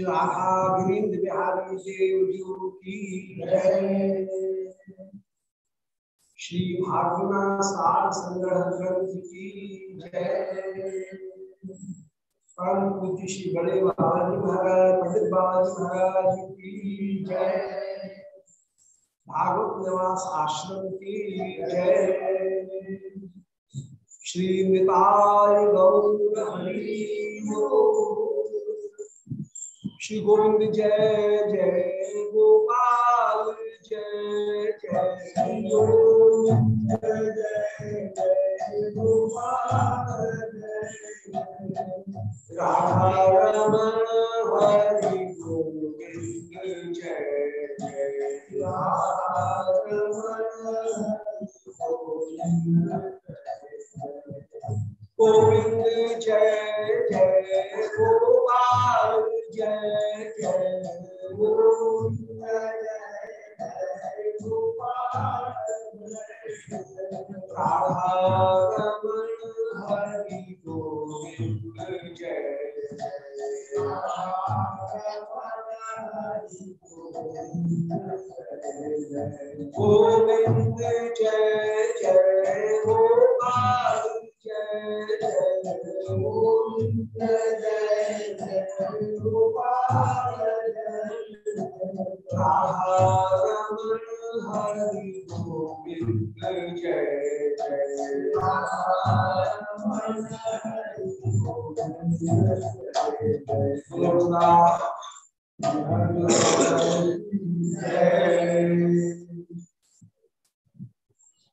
गिरीन्द्र बिहारी देव की श्री भागवना सार संग्रह ग्रंथ की जय। परम पूज्य श्री बड़े बाबा महाराज पंडित बाबा महाराज की जय। भागवत निवास आश्रम की जय। श्री निताय गौर हरि श्री गोविंद जय जय गोपाल, जय जय गोविंद जय जय गोपाल। जय राधा जय जय राधा गोविंद जय।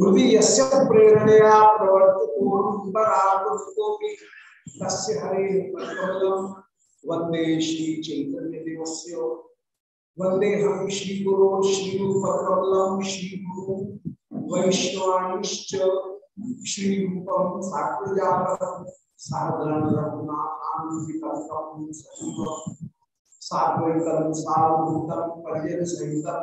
हृदय प्रेरणया प्रवर्तितो तस्य हरे कमलम वंदे श्री चैतन्य देवस्य वंदे हम श्री गुरु श्री रूपकमलम श्री गुरु वैष्णवांश्च श्री रूपम सात्वजातम साधन रघुनाथान्वितम सजीवम साद्वैतम सावधूतम पर्यन सहितम।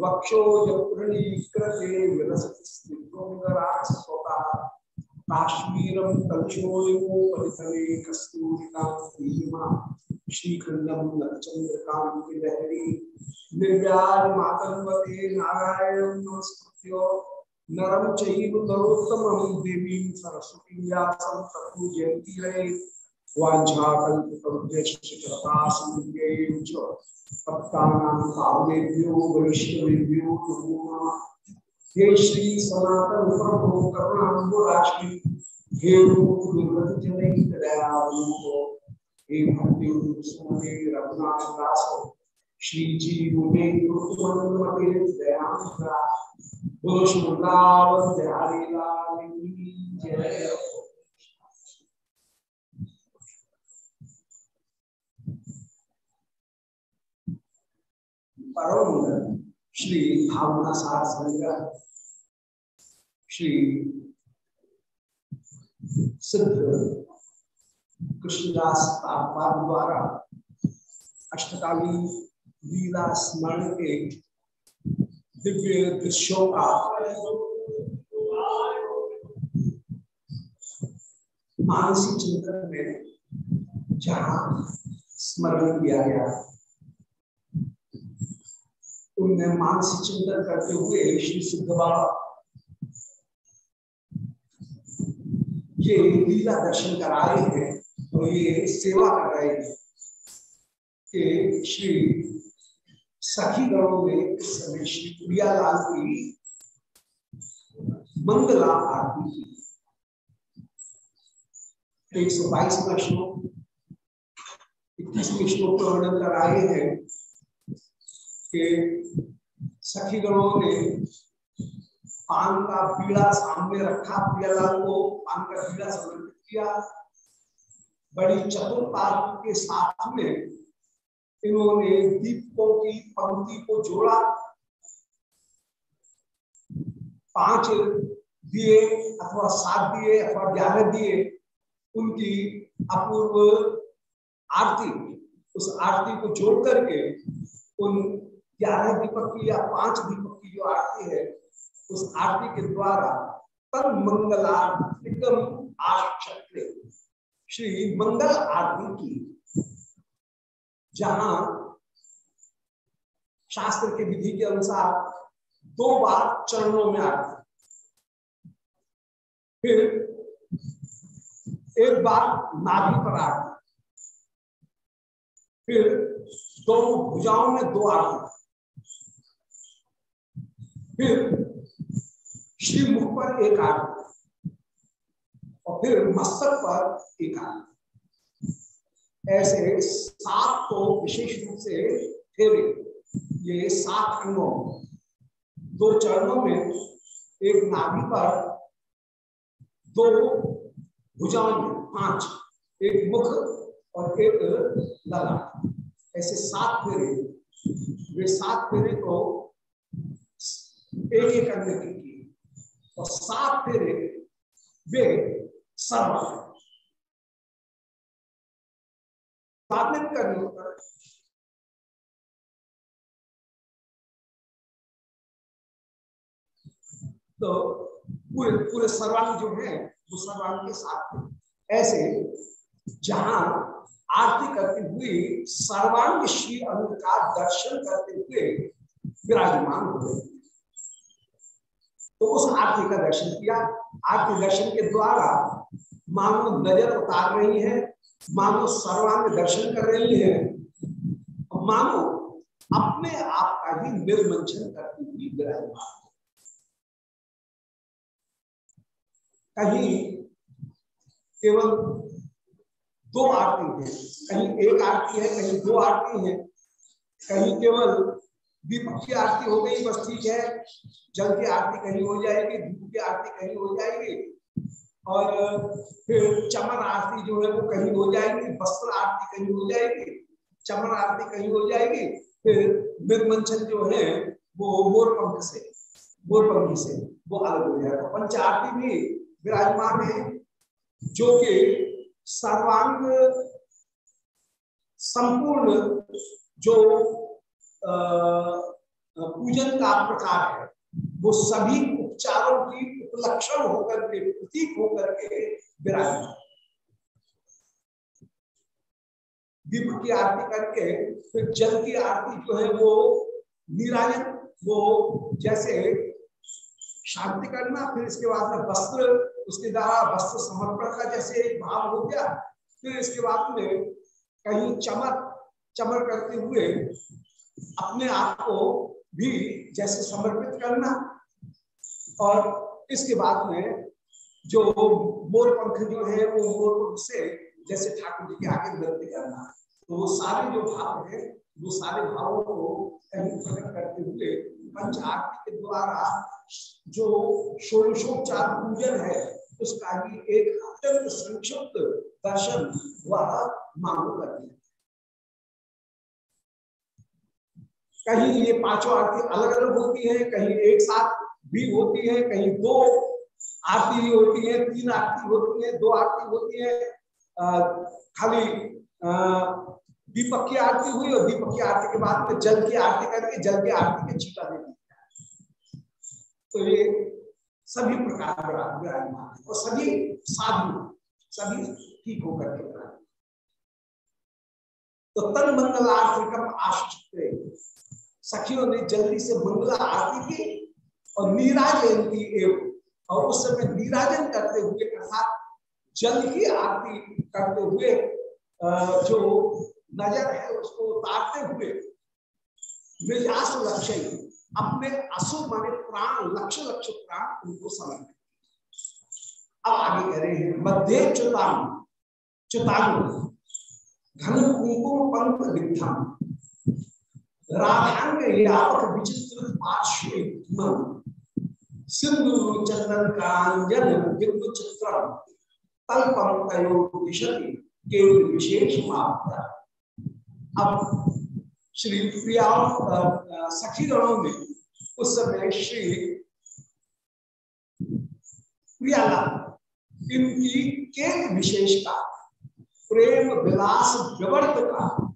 वक्षोजप्रणीकृते विलसतिस्निग्धोदरास्वता काश्मीरं तक्षोलिमोपरितले कस्तूरिकां सीमा श्रीखण्डं नक्षन्द्रकां लहरी। निर्व्याजमातन्वते नारायणं नमस्कृत्य। नरं चैव नरोत्तमं देवीं सरस्वतीं हे श्री सनातन प्रभु करुणाम्बुराशि हे रूप दुर्गत जनई दयावलो हे भक्ति सुमते रघुनाथ दास श्री जी मुने कृतमते दयामुद्रा बोलो शुभलाव बिहारी लाल की जय परम श्री भावना सार संग्रह श्री सिद्ध कृष्णदास द्वारा अष्टकाली लीला स्मरण के दिव्य दृश्यों का मानसिक चिंतन में जहाँ स्मरण किया गया। उनमें मानसिक चिंतन करते हुए श्री सिद्ध बाबा ये लीला दर्शन कराए हैं तो ये सेवा कर रहे हैं कि श्री सखी गणों में इस समय श्री प्रियालाल की मंगला आरती की। एक सौ बाईसवा श्लोक इक्कीसवें श्लोक वर्णन कर आए हैं। कि सखी गणों ने पान का पीड़ा सामने रखा प्रियालाल को पान का पीड़ा समर्पित किया। बड़ी चतुरता के साथ में इन्होंने दीपकों की पंक्ति को जोड़ा। पाँच दिए अथवा सात दिए अथवा ग्यारह दिए, उनकी अपूर्व आरती, उस आरती को जोड़ करके उन ग्यारह दीपक की या पाँच दीपक की जो आरती है। उस आरती के द्वारा तन मंगलार्थिकम आक्षत्रे श्री मंगल आरती की, जहाँ शास्त्र के विधि के अनुसार दो बार चरणों में आरती। फिर एक बार नाभि पर आरती। फिर दोनों भुजाओं में दो आरती। फिर श्री मुख पर एक आरती और फिर मस्तक पर एक आरती ऐसे सात को विशेष रूप से फेरे ये सात अंगों, दो चरणों में एक नाभि पर, दो भुजाओं में पाँच, एक मुख और एक लला ऐसे सात फेरे वे सात फेरे को एक एक अंग की और सात फेरे वे सर्व तो पूरे पूरे सर्वांग जो है, वो सर्वांग के साथ ऐसे जहाँ आरती करते हुए, सर्वांग श्री अंग का दर्शन करते हुए विराजमान हुए तो उस आरती का दर्शन किया। आरती दर्शन के द्वारा मानो नज़र उतार रही है, मानो सर्वांग दर्शन कर रही है मानो अपने आप का ही निर्मंचन करती हुई विराजमान कहीं केवल दो आरती है, कहीं एक आरती है, कहीं दो आरती है, कहीं केवल दीपक की आरती हो गई, बस ठीक है। जल की आरती कहीं हो जाएगी, धूप की आरती कहीं हो जाएगी। और फिर चमन आरती जो है वो कहीं हो जाएगी, वस्त्र आरती कहीं हो जाएगी, चमन आरती कहीं हो जाएगी। फिर निर्मंचन जो है वो मोर पंख से मोर पंखी से वो अलग हो जाएगा। पंच आरती भी विराजमान है, जो कि सर्वांग संपूर्ण जो पूजन का प्रकार है। वो सभी उपचारों की उपलक्षण होकर के, प्रतीक होकर के विराजमान दीप की आरती करके, फिर जल की आरती जो है वो निरायन वो जैसे शांति करना, फिर इसके बाद में वस्त्र, उसके द्वारा वस्त्र समर्पण का जैसे एक भाव हो गया, फिर इसके बाद में कहीं चमक चमक करते हुए अपने आप को भी जैसे समर्पित करना। और इसके बाद में जो मोर पंख जो है, वो मोर पंख से जैसे ठाकुर जी के आगे नृत्य करना। तो वो सारे जो भाव है, वो सारे भावों को प्रकट करते हुए के द्वारा जो षोडशोपचार पूजन है, उसका भी एक अत्यंत संक्षिप्त दर्शन वह मांगो करते हैं। कहीं ये पाँचों आरती अलग अलग होती है, कहीं एक साथ भी होती है, कहीं दो आरती होती है, तीन आरती होती है, दो आरती होती है। खाली दीपक की आरती हुई और दीपक की आरती के बाद में जल की आरती करके जल की आरती के छीटा दे तो ये सभी प्रकार विराजमान है, और सभी साधु, सभी ठीक होकर के तो तन मंगलार्थिकम आश्चर्य सखियों ने जल्दी से मंगला आरती की और नीराजयंती एवं। और उस समय नीराजन करते हुए, अर्थात जल की आरती करते हुए जो नज़र है उसको उतारते हुए लक्ष्य, अपने असुर माने प्राण लक्ष्य लक्ष्य प्राण उनको समझ अब आगे कह रहे हैं, मध्य चुतान चुतानु घन कुंकुम पंख विद्याम राधांग यावक विचित्र पार्श्व सिंधु चंदन कांजन बिंदु चित्र तल्पम तयो दिशति केवल विशेष मात्रा अब श्री प्रिया सखी गणों में उस समय श्री प्रियाला, इनकी केक विशेषता, प्रेम विलास विवर्त का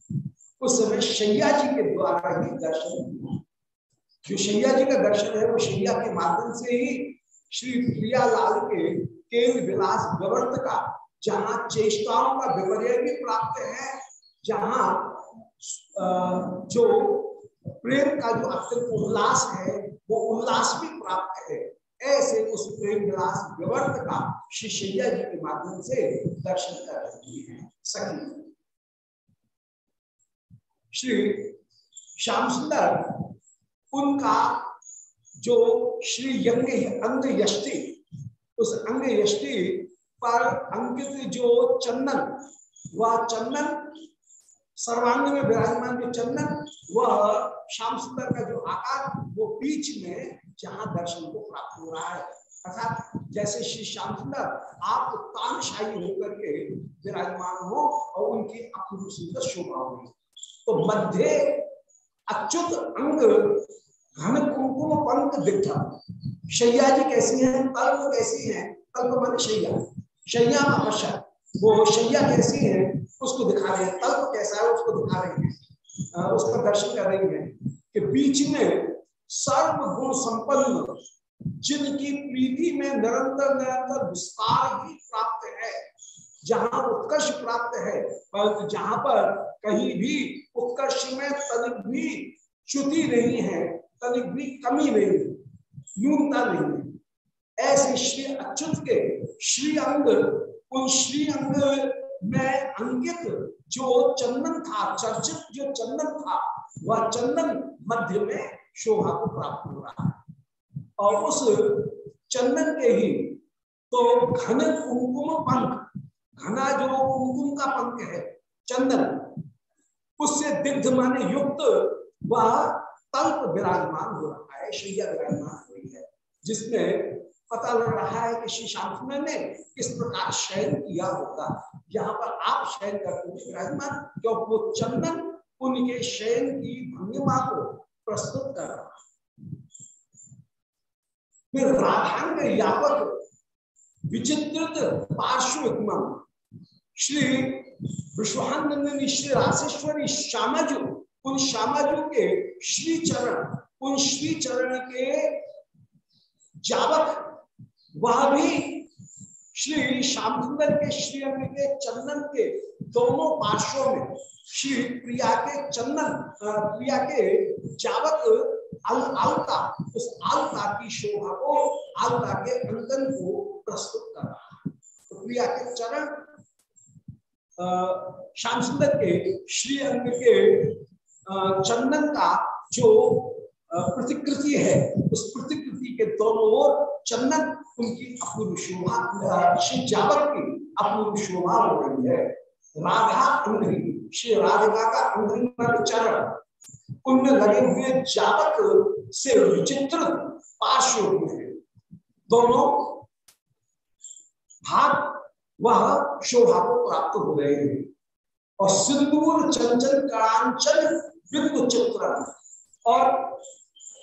उस समय शैया जी के द्वारा ही दर्शन जो शैया जी का दर्शन है, वो शैया के माध्यम से ही श्री प्रियालाल के केंद्र विलास विवर्त का, जहाँ चेष्टाओं का विपर्य भी प्राप्त है, जहाँ जो प्रेम का जो अत्यंत उल्लास है, वो उल्लास भी प्राप्त है। ऐसे उस प्रेम विलास विवर्त का श्री शैया जी के माध्यम से दर्शन कर रही है। सखी। श्री श्याम सुंदर, उनका जो श्री यंग अंग यष्टि उस अंग यष्टि पर अंकित जो चंदन, वह चंदन, सर्वांग में विराजमान जो चंदन, वह श्याम सुंदर का जो आकार, वो बीच में जहाँ दर्शन को प्राप्त हो रहा है। अर्थात जैसे श्री श्याम सुंदर आप तानशाही होकर के विराजमान हो और उनकी अपूर्व सुंदर शोभा होगी। तो मध्य अच्युत अंग, घन कुंकुम पंख दिखा शैया जी कैसी है? कल्प कैसी है? कल्प मन शैया। शैया अवश्य वो शैया कैसी है? उसको दिखा रहे हैं। कल्प कैसा है? उसको दिखा रहे हैं। उसका दर्शन कर रही है कि बीच में सर्व गुण संपन्न, जिनकी प्रीति में निरंतर निरंतर विस्तार ही प्राप्त है, जहाँ उत्कर्ष प्राप्त है, परंतु जहाँ पर कहीं भी उत्कर्ष में तनिक भी च्युति नहीं है, तनिक भी कमी नहीं है, न्यूनता नहीं है। ऐसे श्री अच्युत के श्री अंग, उन श्री अंग में अंकित जो चंदन था, चर्चित जो चंदन था, वह चंदन मध्य में शोभा को प्राप्त हो रहा है। और उस चंदन के ही तो घन कुंकुम पंख, घना जो कुंकुम का पंख है, चंदन उससे दिग्ध माने युक्त वह तल्प विराजमान हो रहा है शैया विराजमान हो रही है जिसमें पता लग रहा है कि श्री श्याम ने किस प्रकार शयन किया होगा। यहाँ पर आप शयन करते हुए विराजमान क्योंकि वो चंदन उनके शयन की भंगिमा को प्रस्तुत कर रहा फिर राधांग यावक विचित्रित पार्श्व श्री विश्वानंदनी श्री राशेश्वरी श्यामाजू उन श्यामाजू के श्री चरण उन श्री चरण के जावक वह भी श्री श्याम सुंदर के श्री अंग के चंदन के दोनों पार्श्वों में श्री प्रिया के चंदन प्रिया के जावक अल, आलता उस आलता की शोभा को आलता के अंगन को प्रस्तुत कर रहा है। तो प्रिया के चरण श्याम सुंदर के, श्री अंग के चंदन का जो प्रतिकृति है, उस प्रतिकृति के दोनों ओर चंदन उनकी अपूर्व शोभा, श्री जावक की अपूर्व शोभा हो रही है। राधा अंग्री श्री राधिका का अंग्री चरण उनमें लगे हुए जावक से विचित्र पार्श्व हुए दोनों भाग वह शोभा को प्राप्त हो रहे हैं और सिंदूर, चंचल, कांचन बिंदु चित्र। और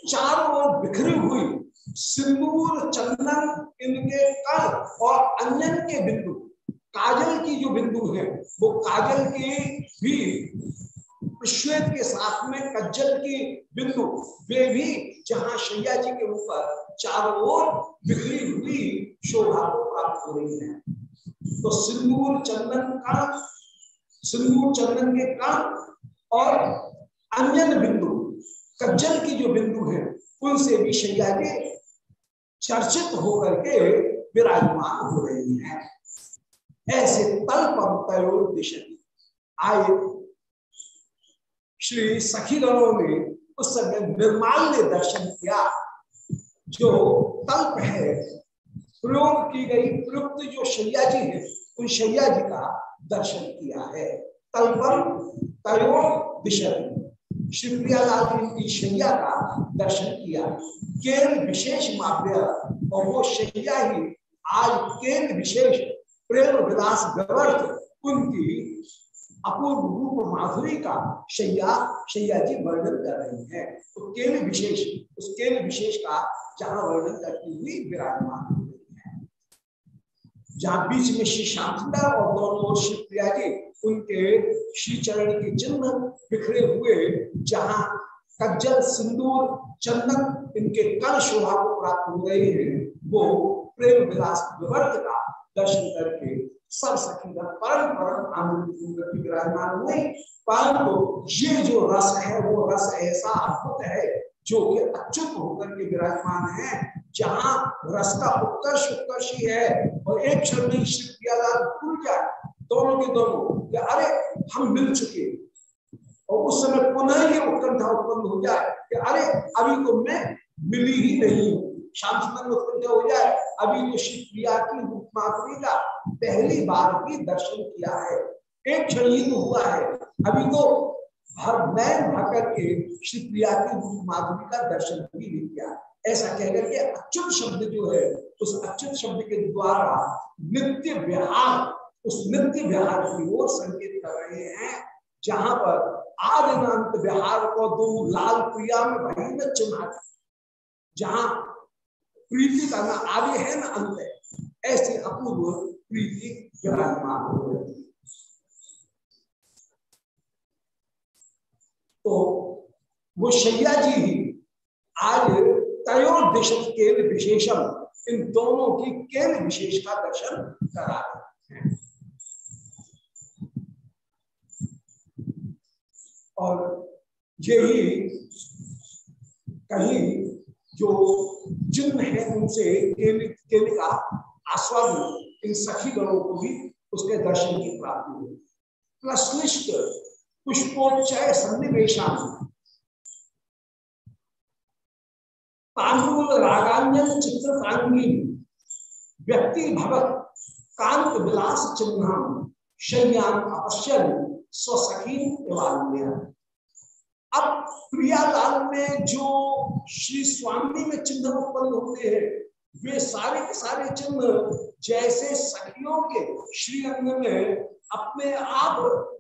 चारों ओर बिखरी हुई सिंदूर, चंदन, इनके कल और अंजन के बिंदु। काजल की जो बिंदु है, वो काजल की भी श्वेत के साथ में कज्जल की बिंदु। वे भी जहाँ शैया जी के ऊपर चारों ओर बिखरी हुई शोभा को प्राप्त हो। रही है तो सिंदूर चंदन का, सिंदूर चंदन के कण और अन्य बिंदु, कज्जल की जो बिंदु है, उनसे भी शैया के चर्चित होकर के विराजमान हो रही है। ऐसे तल पंक्तों दिशा आए श्री सखीगणों ने उस समय निर्माल्य दर्शन किया, जो तल्प है प्रयोग की गई, प्रयुक्त जो शैया जी है, उन शैया जी का दर्शन किया है। तलपम तयो दिशा श्री ने उनकी शैया का दर्शन किया। केंद्र विशेष माप्य, और वो शैया ही आज केंद्र विशेष, प्रेम विलास व्यवर्थ, उनकी अपूर्व रूप माधुरी का शैया शैया जी वर्णन कर रही है। तो केंद्र विशेष, उस केंद्र विशेष का जहाँ वर्णन करती हुई विराजमान जहाँ बीच में श्री सुंदर और दोनों ओर श्री प्रिया जी उनके श्री चरण के चिन्ह बिखरे हुए, जहाँ कज्जल, सिंदूर, चंदन, इनके कल शोभा को प्राप्त हो रहे हैं, वो प्रेम विलास विवर्त का दर्शन करके सब सखी का परम परम आनंद विराजमान हुई परंतु ये जो रस है, वो रस ऐसा अद्भुत है, जो कि अच्युत होकर के विराजमान है। जहाँ रस का उत्कर्ष उत्कर्ष ही है और एक क्षण में श्री प्रियालाल भूल जाए, दोनों के दोनों, कि अरे, हम मिल चुके और उस समय पुनः ये उत्कंठा उत्पन्न हो जाए, कि अरे, अभी तो मैं मिली ही नहीं हूँ। शाम सुंदर हो जाए, अभी तो श्री प्रिया की रूप माधुरी का पहली बार भी दर्शन किया है। एक क्षण ही तो हुआ है। अभी तो हर नैन भर के श्री प्रिया की रूप का दर्शन भी नहीं किया। ऐसा कहकर के अच्युत शब्द जो है, उस अच्युत शब्द के द्वारा नित्य विहार उस नित्य विहार की ओर संकेत कर रहे हैं, जहाँ पर आदिनांत विहार को दो लाल प्रिया में भई में चिन्ह जहाँ प्रीति का ना आदि है ना अंत है, ऐसी अपूर्व प्रीति विराजमान हो। तो वो शैया जी ही आज तयोर दिश केंद्र विशेषम इन दोनों की केंद्र विशेष का दर्शन करा रहे हैं। और यही कहीं जो चिन्ह है उनसे केंद्र का आस्वाद, इन सखी गणों को भी उसके दर्शन की प्राप्ति हुई। प्रश्निष्ठ पुष्पोच्चय तांडुल रागान्यन चित्रकांगी व्यक्ति भवत कांत विलास चिन्ह शय्यान अपश्यन स्वसखी अब प्रियालाल में जो श्री स्वामी में चिन्ह उत्पन्न होते हैं, वे सारे के सारे चिन्ह जैसे सखियों के श्री अंग में अपने आप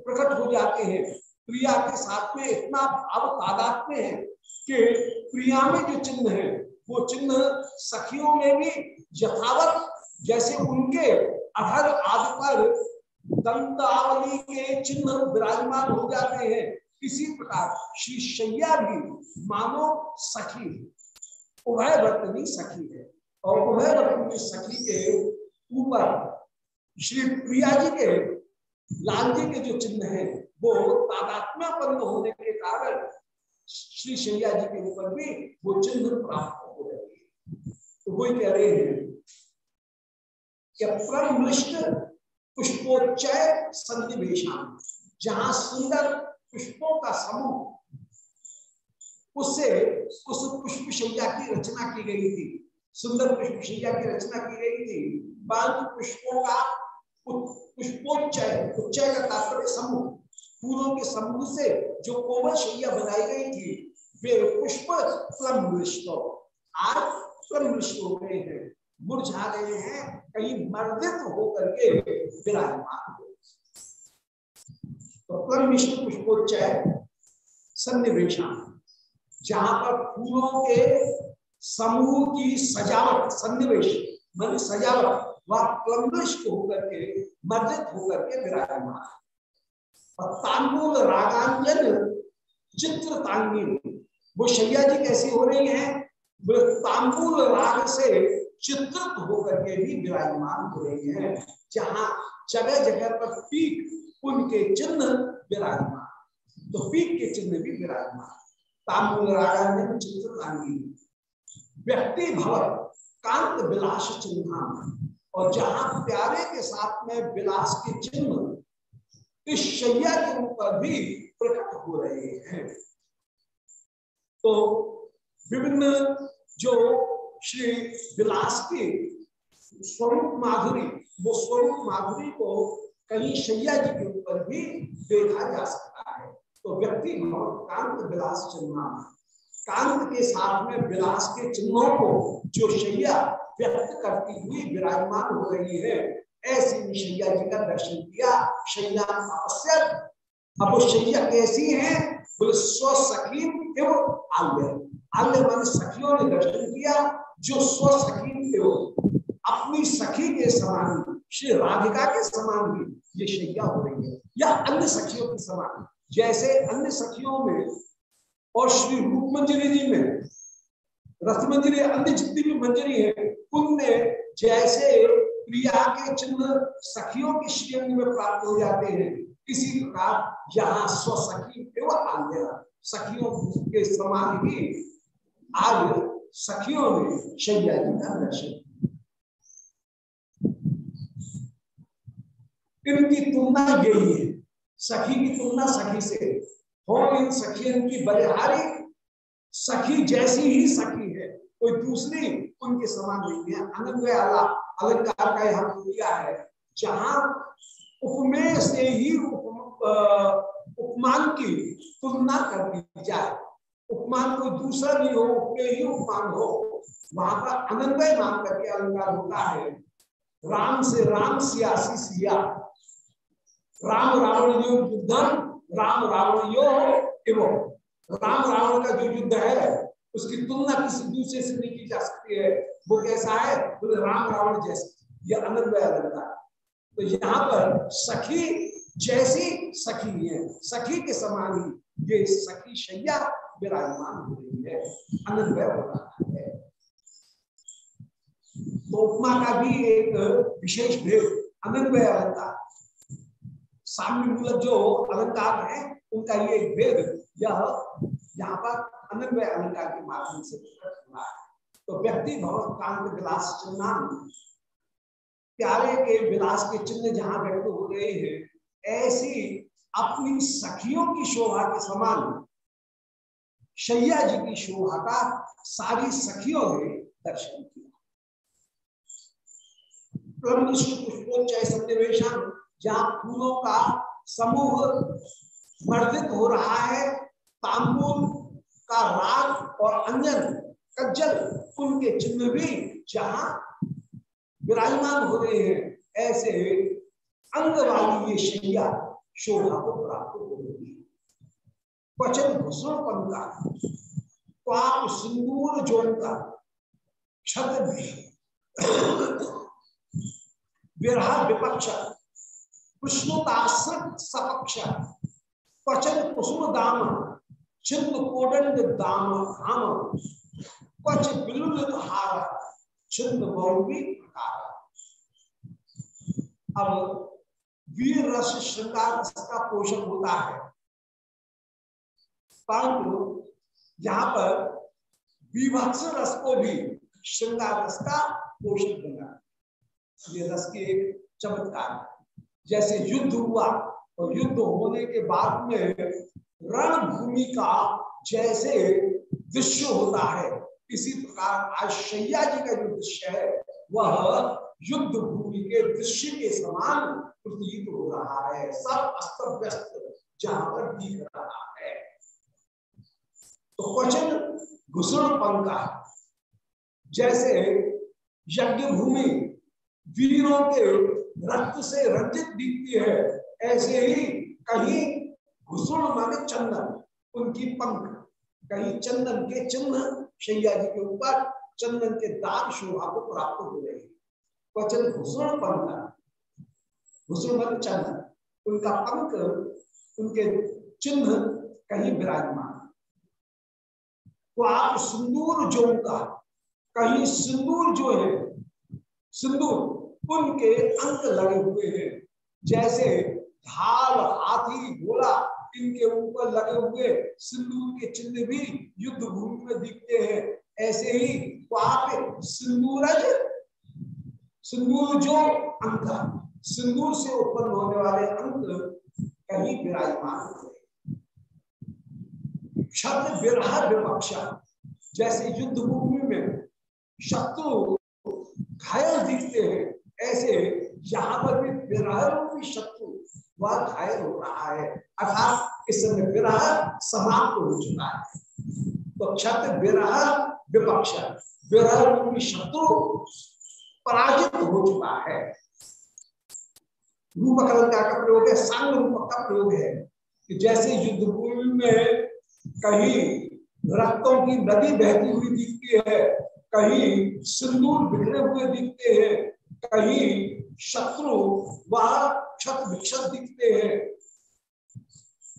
प्रकट हो जाते हैं। प्रिया के साथ में इतना भाव तादाद में है कि प्रिया में जो चिन्ह है, वो चिन्ह सखियों में भी यथावत, जैसे उनके अधर आदि पर दंतावली के चिन्ह विराजमान हो जाते हैं। इसी प्रकार श्री शैया भी मानो सखी उभय वर्तनी सखी है और उभय वर्तनी सखी के ऊपर श्री प्रिया जी के, लाल जी के जो चिन्ह है, वो तादात्म्यपन्न होने के कारण श्री शैया जी के ऊपर भी वो चिन्ह प्राप्त हो गए तो वही कह रहे हैं प्रमृष्ट पुष्पोच्चय सन्निवेशान जहाँ सुंदर पुष्पों का समूह, उससे उस पुष्प शैया की रचना की गई थी, सुंदर पुष्प शैया की रचना की गई थी, बाल पुष्पों का पुष्पोच्चय, उच्चय का तात्पर्य समूह फूलों के समूह से जो कोमल शैया बनाई गई थी, वे पुष्प प्लमृष्टो आज प्लमृष्ट हो गए हैं। मुरझा गए हैं, कहीं मर्दित होकर के विराजमान हो। तो परम पुष्पोच्चय सन्निवेशान। जहाँ पर फूलों के समूह की सजावट, सन्निवेश मान सजावट, वह क्लंबिष्ट होकर के मर्जित होकर के विराजमान। तांबूल रागांजन चित्र तांगी। वो शैया जी कैसी हो रही है? तांबूल राग से चित्रित होकर के भी विराजमान हो रही है, जहाँ जगह जगह पर पीक उनके चिन्ह विराजमान। तो पीक के चिन्ह भी विराजमान। तांबूल रागांजन चित्र तांगी। व्यक्ति भव कांत विलास चिन्ह और जहाँ प्यारे के साथ में विलास के चिन्ह इस शैया के ऊपर भी प्रकट हो रहे हैं। तो विभिन्न जो श्री विलास की स्वरूप माधुरी, वो स्वरूप माधुरी को कहीं शैया जी के ऊपर भी देखा जा सकता है। तो व्यक्ति कांत विलास चिन्ह। कांत के साथ में विलास के चिन्हों को जो शैया व्यक्त करती हुई विराजमान हो रही है ऐसी शैया जी का दर्शन किया शैया अब शैया कैसी है? एवं आल्य। आल्य मान सखियों ने दर्शन किया, जो स्व सखी एवं अपनी सखी के समान श्री राधिका के समान भी ये शैया हो रही है। या अन्य सखियों के समान। जैसे अन्य सखियों में और श्री रूप मंजरी जी में रथ मंजरी अन्य जितनी भी मंजरी है, उनमें जैसे प्रिया के चिन्ह सखियों के श्रेणी में प्राप्त हो जाते हैं। इसी प्रकार यहाँ स्वसखी आगे सखियों के समान ही आज सखियों ने शैया जी का दर्शन। इनकी तुलना यही है। सखी की तुलना सखी से। हो इन सखियों की बलिहारी। सखी जैसी ही सखी है। कोई दूसरी उनके समान नहीं है अनन्वय अलंकार का यहाँ किया है। जहाँ उपमेय से ही उपमान की तुलना कर दी जाए। उपमान कोई दूसरा नहीं हो, उपमेय ही उपमान हो। वहाँ पर अनन्वय नाम करके अलंकार होता है। राम से राम, सियासी सिया। राम रावण यो युद्धम राम रावण यो एवं राम रावण का जो युद्ध है, उसकी तुलना किसी दूसरे से नहीं जा सकती है, वो कैसा है? बोले, राम रावण जैसा। ये अनन्वय अलंकार तो यहाँ पर सखी जैसी सखी है। सखी के समान ही ये सखी शैया विराजमान हो रही है। अनन्वय हो रहा है। तो उपमा का भी एक विशेष भेद अनन्वय अलंकार साम्य मूलक जो अलंकार है, उनका ये भेद यह यहाँ पर अन्य अलंकार के माध्यम से प्रकट हुआ है। तो व्यक्ति भवन कांत विलास चिन्ह प्यारे के विलास के चिन्ह जहाँ व्यक्त हो रहे हैं, ऐसी अपनी सखियों की शोभा के समान शैया जी की शोभा का सारी सखियों ने दर्शन किया। जहाँ फूलों का समूह वर्धित हो रहा है, तांबूल का राग और अंजन कज्जल, उनके चिन्ह भी जहाँ विराजमान हो रहे हैं, ऐसे अंग वाली ये शैया शोभा को प्राप्त हो रही है। वचन घुसरोपन का पाप सिंदूर जोन का छद विरह विपक्ष कृष्णोताश्रित सपक्ष, क्वचन कुसुम दाम चिन्ह कोडंड दाम धाम क्वच बिलुलित हार चिन्ह बहुवी अब वीर रस श्रृंगार का पोषण होता है। परंतु यहाँ पर विभत्स रस को भी श्रृंगार रस का पोषण देना ये रस की एक चमत्कार जैसे युद्ध हुआ, और युद्ध होने के बाद में रणभूमि का जैसे दृश्य होता है। इसी प्रकार आज शैया जी का जो दृश्य है, वह युद्ध भूमि के दृश्य के समान प्रतीत हो रहा है। सब अस्त व्यस्त जहाँ पर दिख रहा है। तो क्वेश्चन घुसण पंखा जैसे यज्ञ भूमि वीरों के रक्त से रंजित दिखती है, ऐसे ही कहीं घुसुण माने चंदन, उनकी पंख। कहीं चंदन के चिन्ह शैया जी के ऊपर चंदन के दाग शोभा को प्राप्त हो रहे हैं। क्वचन भूषण पंख भूषण चंदन उनका पंख उनके चिन्ह कहीं विराजमान। तो आप सिंदूर जो का, कहीं सिंदूर जो है, सिंदूर, उनके अंक लगे हुए हैं। जैसे ढाल हाथी घोड़ा इनके ऊपर लगे हुए सिंदूर के चिन्ह भी युद्ध भूमि में दिखते हैं। ऐसे ही आप सिंदूरज, सिंदूर जो अंक सिंदूर से उत्पन्न होने वाले अंक कहीं विराजमान शब्द विरह विपक्षा, जैसे युद्ध भूमि में शत्रु घायल दिखते हैं, ऐसे यहाँ पर भी विरह रूपी शत्रु वह घायल हो रहा है। अर्थात इस समय विरह समाप्त हो चुका है। तो क्षत्र विरह विपक्ष, विरह रूपी शत्रु पराजित हो चुका है। रूपक अलंकार का प्रयोग है? सांग रूपक का प्रयोग है। कि जैसे युद्ध भूमि में कहीं रक्तों की नदी बहती हुई दिखती है, कहीं सिंदूर बिखरे हुए दिखते हैं, कहीं शत्रु व क्षत विक्षत दिखते हैं।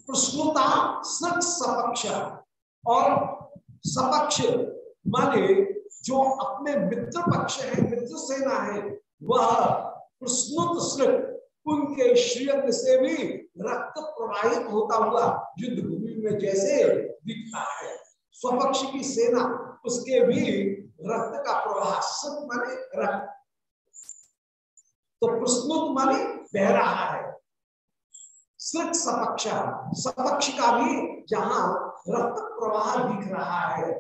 प्रश्नता सपक्ष और सपक्ष माने जो अपने मित्र पक्ष है, मित्र सेना है, वह प्रश्नुत सृत उनके श्रीअंग से भी रक्त प्रवाहित होता हुआ युद्ध भूमि में जैसे दिखता है। स्वपक्ष की सेना, उसके भी रक्त का प्रवाह सब माने रक्त तो प्रश्नोत माने बह रहा है। सिर्फ़ सपक्ष सपक्ष का भी जहाँ रक्त प्रवाह दिख रहा है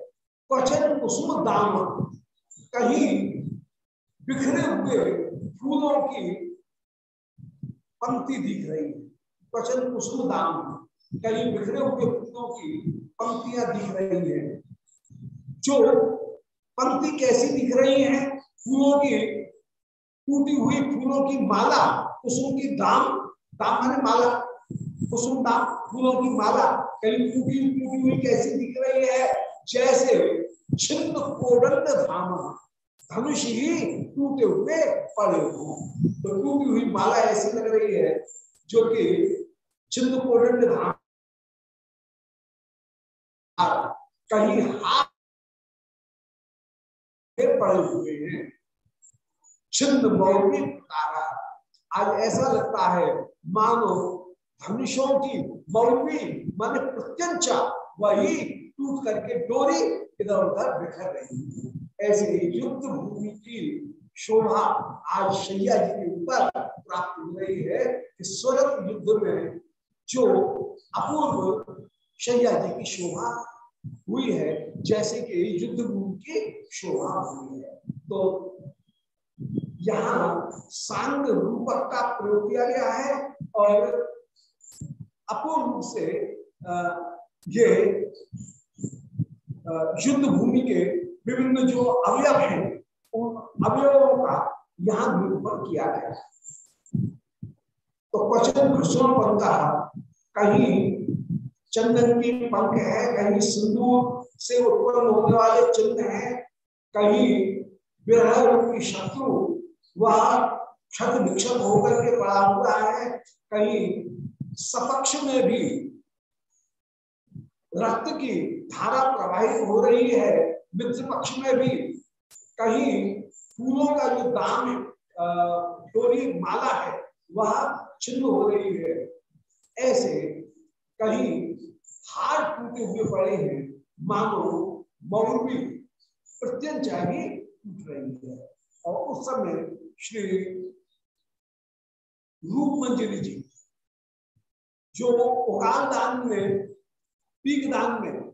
क्वचन कुसुम दाम, कहीं बिखरे हुए फूलों की पंक्ति दिख रही है क्वचन कुसुम दाम, कहीं बिखरे हुए फूलों की पंक्तियाँ दिख रही है। जो पंक्ति कैसी दिख रही है, फूलों की टूटी हुई फूलों की माला, कुसुम की दाम दाम माने माला, कुसुम दाम, फूलों की माला, कहीं टूटी टूटी हुई कैसी दिख रही है? जैसे छिन्न कोडंड धाम, धनुष ही टूटे हुए पड़े हो। तो टूटी हुई माला ऐसी लग रही है जो कि छिन्न कोडंड धाम, कहीं हाथ पड़े हुए हैं। छिन्न मौर्मी तारा आज ऐसा लगता है, मानो धनुषों की मौर्मी माने प्रत्यंचा, वही टूट करके डोरी इधर उधर बिखर रही है। ऐसे युद्ध भूमि की शोभा आज शैया जी के ऊपर प्राप्त हो रही है कि स्वरत युद्ध में जो अपूर्व शैया जी की शोभा हुई है, जैसे कि युद्ध भूमि की शोभा हुई है। तो यहाँ सांग रूपक का प्रयोग किया गया है और अपूर्ण रूप से ये युद्ध भूमि के विभिन्न जो अवयव हैं, उन अवयवों का यहाँ निरूपण किया गया है। तो क्वेश्चन घृष्ण बनता कहीं चंदन की पंख है, कहीं सिंदूर से उत्पन्न होने वाले चिन्ह है, कहीं विरह रूपी शत्रु वह क्षत विक्षत होकर के पड़ा हुआ है। कहीं सपक्ष में भी रक्त की धारा प्रवाहित हो रही है मित्र पक्ष में भी कहीं फूलों का जो दाम डोरी माला है, वह छिन्न हो रही है। ऐसे कहीं हार टूटे हुए पड़े हैं, मानो मौरवी प्रत्यंचा ही टूट रही है। और उस समय श्री रूप मंजरी जी, जो उगाल दान में, पीक दान में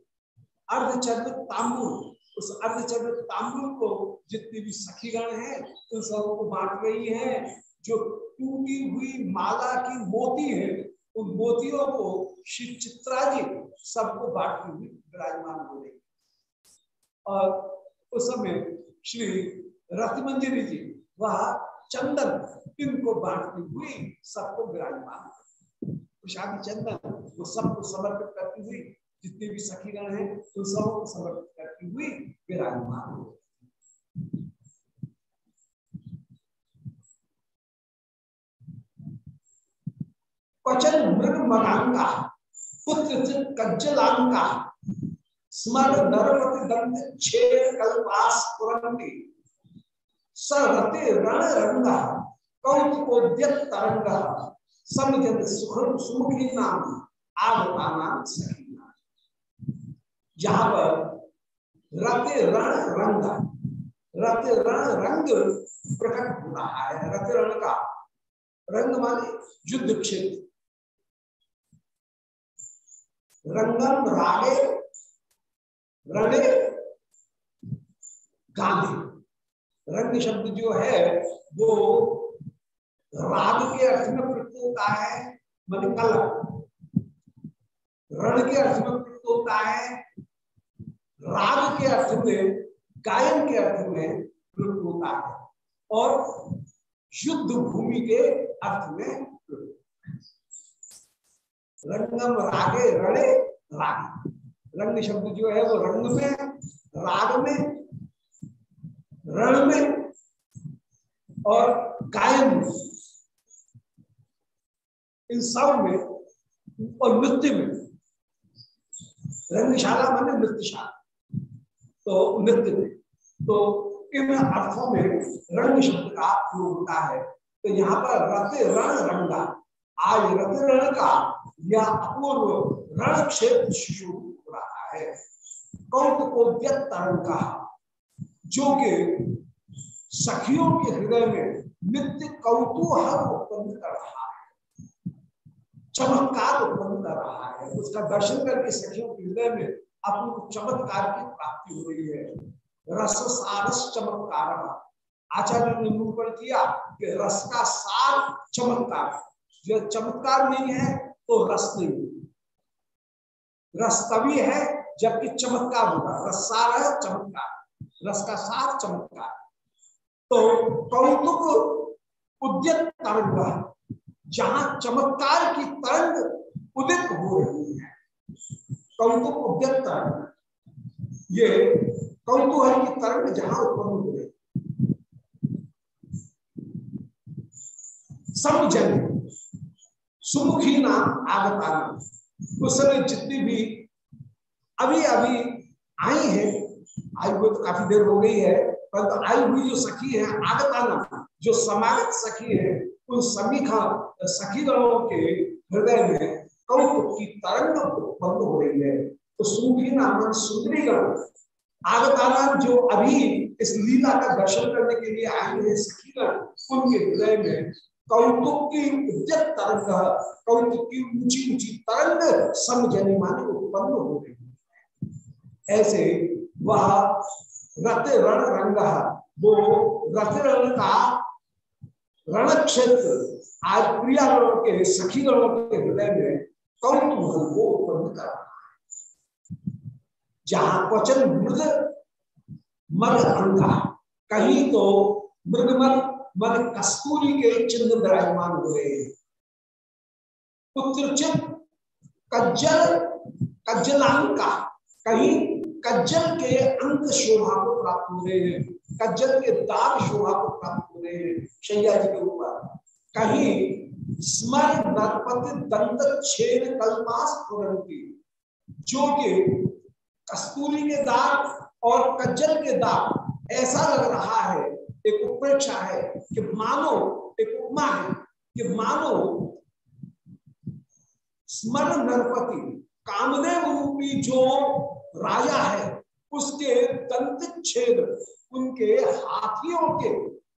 अर्धचंद्र तांबुल उस अर्धचंद्र तांबुल को जितनी भी सखीगण है, उन सबको बांट रही है, जो टूटी हुई माला की मोती है, उन मोतियों को श्री चित्रा जी सबको बांटती हुई विराजमान हो रही और उस समय श्री रथमंजरी जी वह चंदन, इनको बांटती हुई सबको विराजमान प्रसादी चंदन, वो सबको समर्पित करती हुई, जितने भी सखीगण हैं, उन सबको समर्पित करती हुई विराजमान हो मृग मनांगा पुत्र कज्जलांगा स्मर नरपति दंत छेद कल्पास पुरंती। सरते रण रंगा कौतुकोद्यत तरंगा समझन सुख सुमुखी नाम आगता नाम सखी नाम जहाँ पर रते रण रंगा रत रण रंग प्रकट हो रहा है, रत रण का रंग माने युद्ध क्षेत्र। रंगम रागे, रणे, गांधी। रंग शब्द जो है, वो राग के अर्थ में प्रयुक्त होता है, मन कलर रण के अर्थ में प्रयुक्त होता है, राग के अर्थ में, गायन के अर्थ में प्रयुक्त होता है, और युद्ध भूमि के अर्थ में रंगम रागे, रणे, राग। रंग शब्द जो है, वो रंग में, राग में रण में और गायन में इन सब में और नृत्य में। रंगशाला माने नृत्यशाला तो नृत्य में तो इन अर्थों में रंग शब्द का प्रयोग होता है। तो यहाँ पर रत रण रंगा। आज रत रण का या अपूर्व रण क्षेत्र शुरू हो रहा है। कौतुकोद्यत तरंग। का जो कि सखियों के हृदय में नित्य कौतूहल उत्पन्न कर रहा है। चमत्कार उत्पन्न कर रहा है। उसका दर्शन करके सखियों के हृदय में अपने चमत्कार की प्राप्ति हो रही है। रस सारस चमत्कार। आचार्य ने निरूपण किया कि रस का सार चमत्कार जो चमत्कार नहीं है तो रस नहीं रस तभी है जबकि चमत्कार होगा। रस सार है, चमत्कार। रस का सार चमत्कार। तो कौतुक उद्यत तरंग जहाँ चमत्कार की तरंग उदित हो रही है। कौतुक उद्यत तरंग, ये कौतूहल की तरंग जहाँ उत्पन्न हो। रही सब जन सुमुखी नाम आगता उस समय जितनी भी अभी अभी आई है, आई हुई तो काफ़ी देर हो गई है परंतु तो हुई जो सखी है आगता नाम जो समागत सखी है, उन सभी का सखी गणों के हृदय में कौतुक की तरंग उत्पन्न हो रही है। तो सुमुखी नाम सुंदरी गण आगताना जो अभी इस लीला का दर्शन करने के लिए आए हैं सखीगण, उनके हृदय में कौतुक की उद्यत तरंग, कौतुक की ऊँची ऊँची तरंग समझने माने उत्पन्न हो रही है। ऐसे वह रत रण रंग वो रत रण का रण क्षेत्र आज प्रिया गणों के सखी गणों के हृदय में कौतूहल को उत्पन्न कर रहा है। जहाँ क्वचन मृद मद अंगा कहीं तो मृगमल मन कस्तूरी के चिन्ह विराजमान हुए। पुत्रचित कज्जल, कज्जलांका। कहीं कज्जल के अंक शोभा को प्राप्त हो रहे हैं। कज्जल के दाग शोभा को प्राप्त हो रहे हैं, शैया जी के ऊपर। कहीं स्मर नरपति दंत छेद पुरंती। जो कि कस्तूरी के दाग और कज्जल के दाग ऐसा लग रहा है, एक उपेक्षा है कि मानो, एक उपमा है कि मानो स्मरण नरपति, कामदेव रूपी जो राजा है, उसके दंत छेद, उनके हाथियों के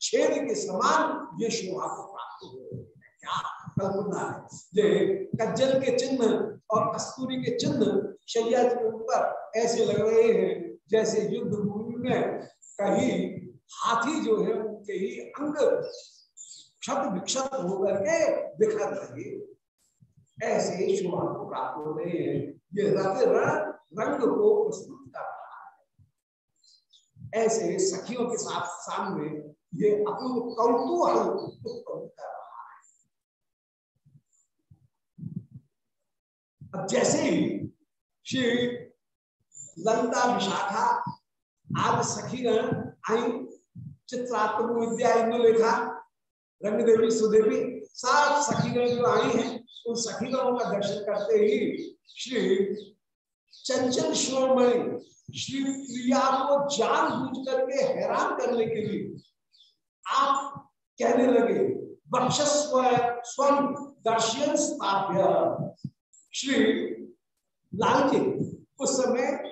छेद के समान ये शोभा को प्राप्त हो क्या कल्पना है? ये कज्जल के चिन्ह और कस्तूरी के चिन्ह शैया के ऊपर ऐसे लग रहे हैं, जैसे युद्ध भूमि में कहीं हाथी जो है, उनके ही अंग क्षत विक्षत होकर के बिखर रहे ऐसे शोभा को प्राप्त हो रहे हैं। ये रथ रंग को प्रस्तुत कर रहा है ऐसे सखियों के साथ सामने ये अपने कौतूहल उत्पन्न कर रहा है। अब जैसे ही श्री लंका विशाखा आज सखीगण आई चित्रात्म विद्या इंदुलेखा रंग देवी सुदेवी, सात सखीगण जो आई हैं, उन सखीगणों का दर्शन करते ही श्री चंचल श्रोमणि श्री प्रिया को जान बूझ करके हैरान करने के लिए आप कहने लगे, वक्षस्व स्वम दर्शन स्थाप्य श्री लाल जी उस समय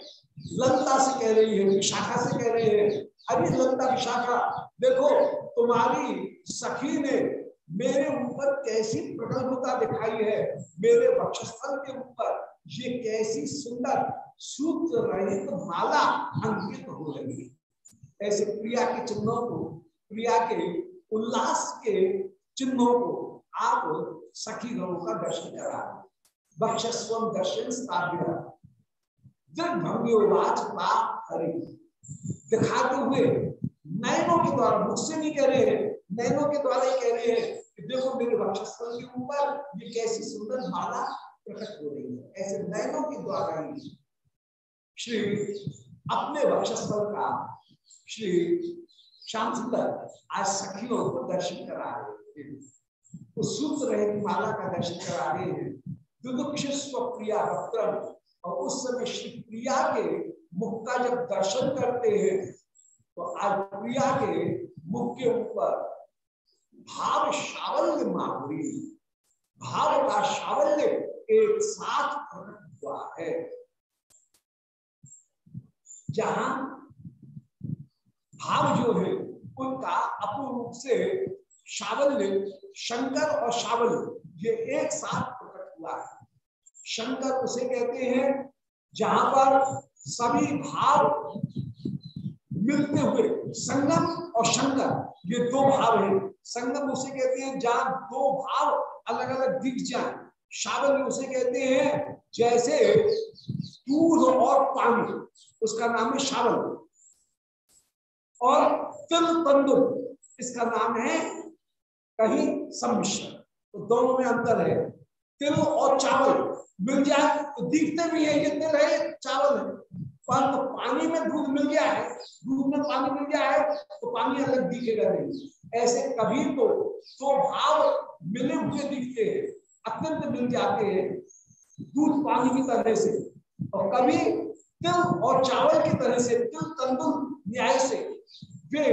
ललता से कह रही है, विशाखा से कह रहे हैं। अरे ललता विशाखा, देखो, तुम्हारी सखी ने मेरे ऊपर कैसी प्रगल्भता दिखाई है। मेरे वक्षस्थल के ऊपर ये कैसी सुंदर सूत्र रहित माला अंकित हो रही है। ऐसे प्रिया के चिन्हों को, प्रिया के उल्लास के चिन्हों को आप सखी गणों का दर्शन करा। बक्षस्व दर्शन स्थाप्य हरि। दिखाते हुए नयनों के द्वारा मुझसे नहीं कह रहे हैं नयनों के द्वारा ही कह रहे हैं देखो मेरे वक्षस्थल के ऊपर ये कैसी सुंदर माला प्रकट हो रही है। ऐसे नयनों के द्वारा ही श्री अपने वक्षस्थल का श्री श्याम सुंदर आज सखियों को दर्शन करा रहे हैं। उस सूत्र रहे माला का दर्शन करा रहे हैं। स्वप्रिया वक्त्रम और उस समय श्री प्रिया के मुख का जब दर्शन करते हैं तो आज प्रिया के मुख के ऊपर भाव शावल्य माधुरी भाव का शावल्य एक साथ हुआ है। जहाँ भाव जो है, उनका अपूर्ण रूप से शावल्य, शंकर और शावल्य, ये एक साथ प्रकट हुआ है। शंकर उसे कहते हैं, जहाँ पर सभी भाव मिलते हुए संगम और शंकर, ये दो भाव हैं। संगम उसे कहते हैं, जहाँ दो भाव अलग अलग दिख जाए। शावल उसे कहते हैं, जैसे दूध और पानी, उसका नाम है शावल और तिल तंदुर, इसका नाम है कहीं सम्मिश्रण। तो दोनों में अंतर है। तिल और चावल, मिल जाए तो दिखते भी है ये तिल है, चावल है। पर तो पानी में दूध मिल गया है, दूध में पानी मिल गया है तो पानी अलग दिखेगा नहीं। ऐसे कभी तो तो भाव मिले हुए दिखते हैं। अत्यंत मिल जाते हैं दूध पानी की तरह से। और कभी तिल और चावल की तरह से, तिल तंदुल न्याय से वे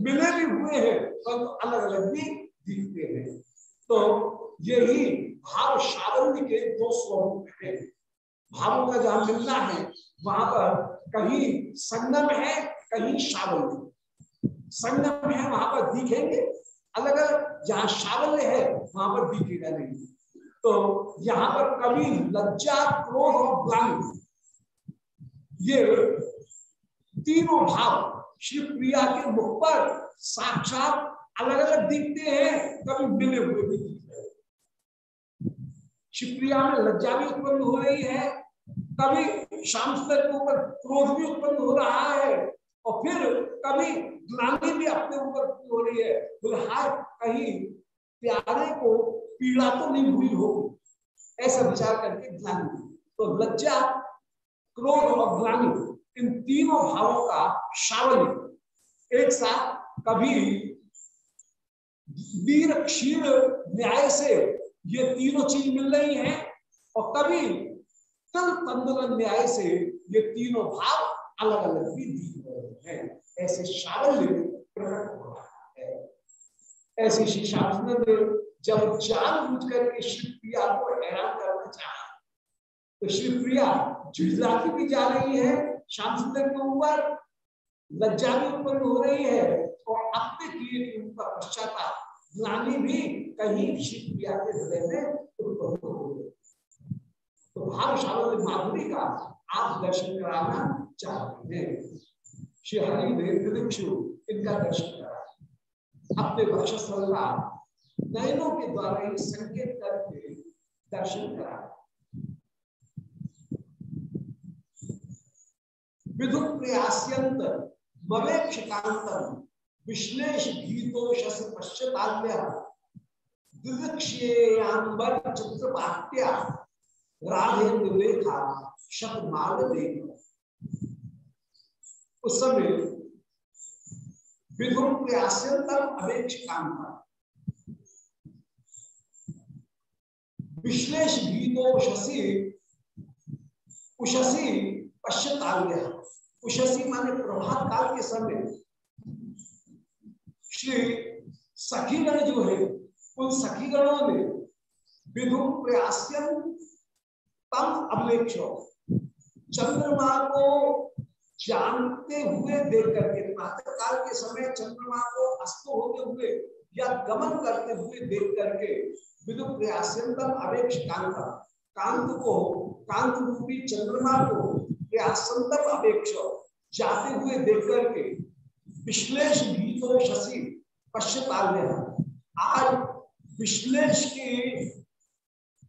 मिले भी हुए हैं पर तो अलग अलग भी दिखते हैं। तो यही भाव शावल्य के दो स्वरूप है। भावों का जहाँ मिलना है, वहाँ पर कहीं संगम है, कहीं शावल्य संगम है, वहाँ पर दिखेंगे। अलग अलग जहाँ शावल्य है, वहाँ पर दिखेगा नहीं। तो यहाँ पर कभी लज्जा क्रोध और ग्लानी ये तीनों भाव श्री प्रिया के मुख पर साक्षात अलग अलग दिखते हैं, कभी मिले हुए भी दिख रहे शिवप्रिया में लज्जा भी उत्पन्न हो रही है, कभी शाम सुंदर के ऊपर क्रोध भी उत्पन्न हो रहा है, और फिर कभी ग्लानी भी अपने ऊपर हो रही है। फ़िलहाल कहीं प्यारे को पीड़ा तो नहीं हुई होगी। ऐसा विचार करके ग्लानी तो लज्जा, क्रोध और ग्लानी इन तीनों भावों का शावली एक साथ कभी वीर क्षीर न्याय से ये तीनों चीज़ मिल रही हैं, और कभी तल तंदुलन न्याय से ये तीनों भाव अलग अलग भी दिख रहे हैं। ऐसे शावल्य प्रकट हो रहा है। ऐसे शास्त्र जब जान बुझ करके श्री प्रिया को हैरान करना चाहा तो श्री प्रिया झुझलाती भी जा रही है, श्याम सुंदर के ऊपर, लज्जा भी उत्पन्न हो रही है, और अपने किए के ऊपर पश्चाताप, ग्लानी भी कहीं श्री प्रिया के हृदय में उत्पन्न हो रही तो भावशाली माधुरी का आप दर्शन कराना चाहते हैं। श्री हरि इनका दर्शन करा अपने वक्षस्थल का नयनों के द्वारा ही संकेत करके दर्शन करा विदुत प्रयास्यंत, मवेक्षिकांतम विश्लेष गीतोष पश्चाताल्य दिदक्षेयांबर चित्र राधेन्द्र लेखा शतमाल उस समय विधुम प्रयास्यंतम अवेक्षकांता विश्लेष गीतो शशि उशसी पश्चाताल्य उशसी माने प्रभात काल के समय। श्री सखीगण जो है, उन सखीगणों ने विधु प्रयास्यम तम अभिलेक्ष चंद्रमा को जानते हुए देख करके प्रातः काल के समय चंद्रमा को अस्त होते हुए या गमन करते हुए देख करके विदु प्रयास्यंतम अवेक्ष कांत। को, कांत रूपी चंद्रमा को प्रयासंतम अपेक्ष। जाते हुए देख करके विश्लेष गीतो शशि पश्चाताल्य आज विश्लेष के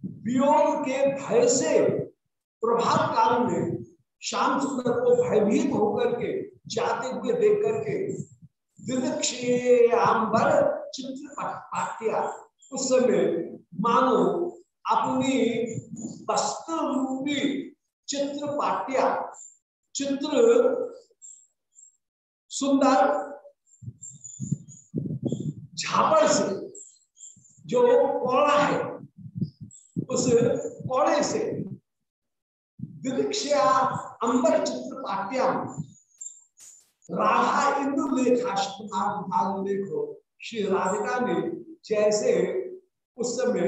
वियोग के भय से प्रभात काल में श्याम सुंदर को भयभीत होकर के जाते हुए देख करके दिदक्षेम्बर चित्र पाठ्या उस समय मानो अपनी वस्त्र रूपी चित्र पाठ्या चित्र सुंदर झापड़ से जो कौड़ा है, उस कौड़े से दिदीक्षा अंबर चित्र पाठ्यम राधा इंदु लेखा लेखो श्री राधिका ने जैसे उस समय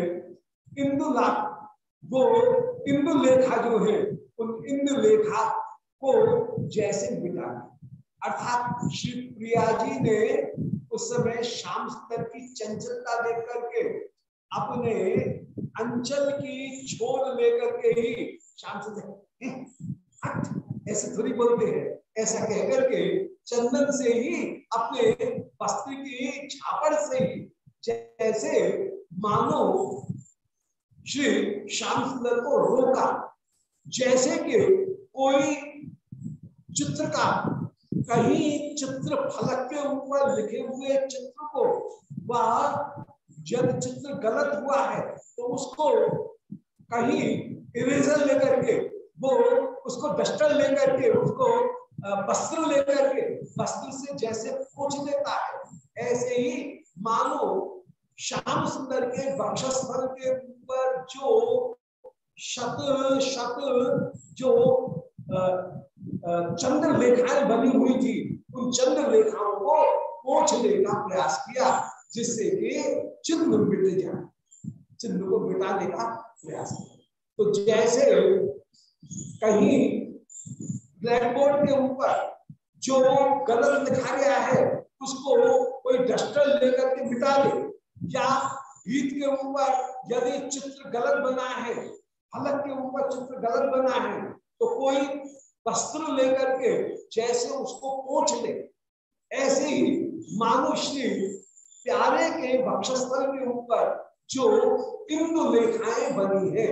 इंदु वो इंदु लेखा जो है, उन इंदु लेखा को जैसे मिटा अर्थात श्री प्रिया जी ने उस समय शाम स्तर की चंचलता देख करके, अपने अंचल की छोड़ लेकर के ही शाम से ऐसे थोड़ी बोलते हैं? ऐसा कहकर के चंदन से ही अपने वस्त्र की छापड़ से जैसे मानो श्री श्याम सुंदर को रोका, जैसे कि कोई चित्र का कहीं चित्र फलक के ऊपर लिखे हुए चित्र को, वह जब चित्र गलत हुआ है तो उसको कहीं इरेजर लेकर के, वो उसको डस्टर लेकर के उसको वस्त्र लेकर के, वस्त्र से जैसे पोछ देता है, ऐसे ही मानो श्याम सुंदर के वक्षस्थल के ऊपर जो शत शत जो चंद्र लेखाएँ बनी हुई थी, उन चंद्र लेखाओं को पोछने का प्रयास किया, जिससे कि चिन्ह मिट जाए। चिन्ह को मिटाने का प्रयास किया। तो जैसे कहीं ब्लैक बोर्ड के ऊपर जो गलत लिखा गया है, उसको कोई डस्टर लेकर के मिटा दे, या गीत के ऊपर यदि चित्र गलत बना है, फलक के ऊपर चित्र गलत बना है तो कोई वस्त्र लेकर के जैसे उसको पोछ ले। ऐसे ही मानुश्री प्यारे के वक्षस्थल के ऊपर जो इंदु लेखाएँ बनी है,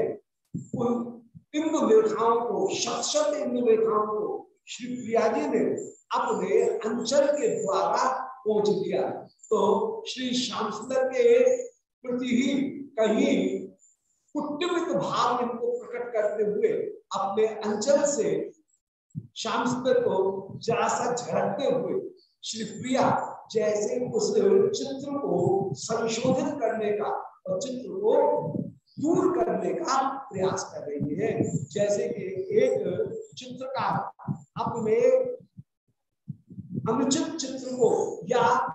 उन इंदु लेखाओं को शत शत इंदु लेखाओं को श्री प्रिया जी ने अपने अंचल के द्वारा पहुँच दिया। तो श्री श्याम सुंदर के प्रति ही कहीं कुटुमित भाव इनको प्रकट करते हुए अपने अंचल से श्याम सुंदर को जरा सा झड़कते हुए श्री प्रिया जैसे उस चित्र को संशोधित करने का और चित्र को दूर करने का प्रयास कर रही है। जैसे कि एक चित्रकार अपने अनुचित चित्र को या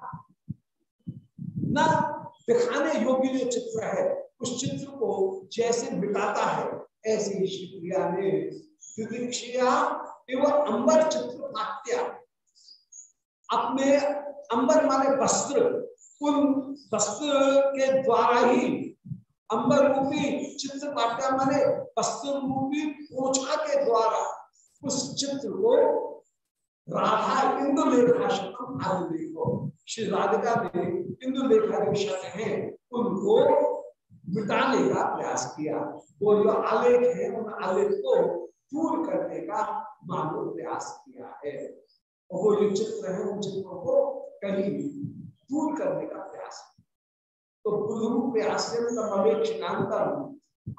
न दिखाने योग्य जो चित्र है, उस चित्र को जैसे मिटाता है, ऐसे ही ने एवं अंबर चित्र पात्या अपने अंबर माने वस्त्र, उन वस्त्र के द्वारा ही अंबर रूपी चित्र पाट्या माने वस्त्र रूपी पोछा के द्वारा उस चित्र को राधा इंदु लेखा शब्द आदि देखो श्री राधिका ने इंदु लेखा जो शब्द है, उनको मिटाने का प्रयास किया। वो जो आलेख है, उन आलेख को दूर करने का मानो प्रयास किया है। और वो जो चित्र है, उन चित्रों को कहीं दूर करने का प्रयास तो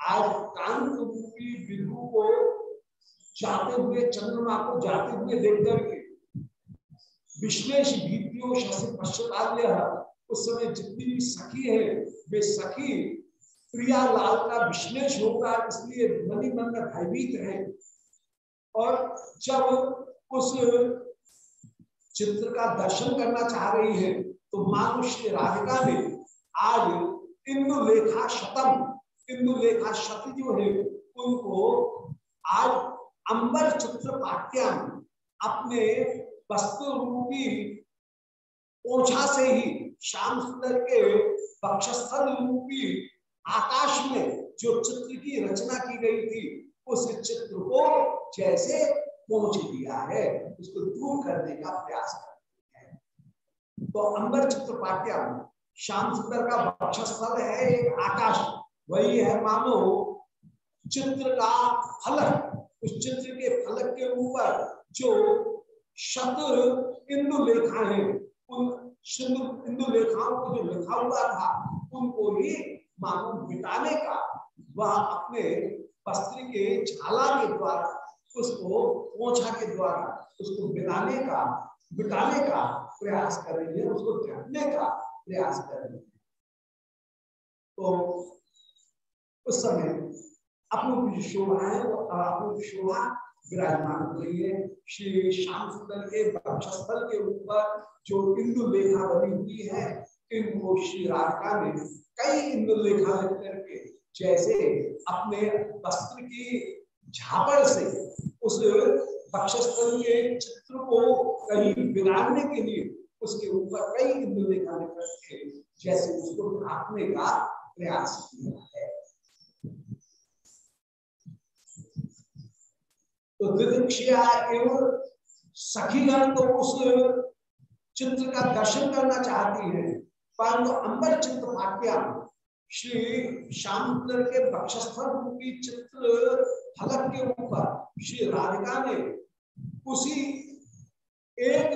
आज कांत रूपी विभु को जाते हुए, चंद्रमा को जाते हुए देख करके विश्लेष भीतियों शशि पश्चात उस समय जितनी भी सखी है, वे सखी प्रिया लाल का विश्लेष होगा इसलिए मनी मन में भयभीत है। और जब उस चित्र का दर्शन करना चाह रही है तो मानुष्य राधिका ने आज इंदु लेखा शतम इंदु लेखा शत जो है, उनको आज अंबर चित्र पाठ्याम अपने वस्तु रूपी ओछा से ही श्याम सुंदर के पक्षस्थल रूपी आकाश में जो चित्र की रचना की गई थी, उस चित्र को जैसे पहुँच दिया है, उसको दूर करने का प्रयास कर है। तो अंबर चित्र पाठ्याम श्याम सुंदर का वक्षस्थल है, एक आकाश वही है, मानो चित्र का फलक। उस चित्र के फलक के ऊपर जो शत इंदु लेखा है, उन इंदु लेखाओं को जो लिखा हुआ था, उनको ही मानो मिटाने का, वह अपने वस्त्र के झाला के द्वारा, उसको पोछा के द्वारा, उसको मिटाने का मिटाने का प्रयास कर रही है, उसको ढकने का प्रयास कर रही है तो उस समय अपनी शोभा है वो अपनी शोभा विराजमान हो रही है। श्री श्याम सुंदर के वक्षस्थल के ऊपर जो इंदु लेखा बनी हुई है इनको श्री राधिका ने कई इंदु लेखा लिख करके जैसे अपने वस्त्र की झापड़ से उस वक्षस्थल के चित्र को कहीं बिगाड़ने के लिए उसके ऊपर कई लिख करके जैसे उसको ढाकने का प्रयास किया है। तो दिदीक्षिया एवं सखीगण तो उस चित्र का दर्शन करना चाहती है, परंतु अंबर चित्र भाग्या। श्री श्यामचंद्र के बक्षस्थल रूपी चित्र फलक के ऊपर श्री राधिका ने उसी एक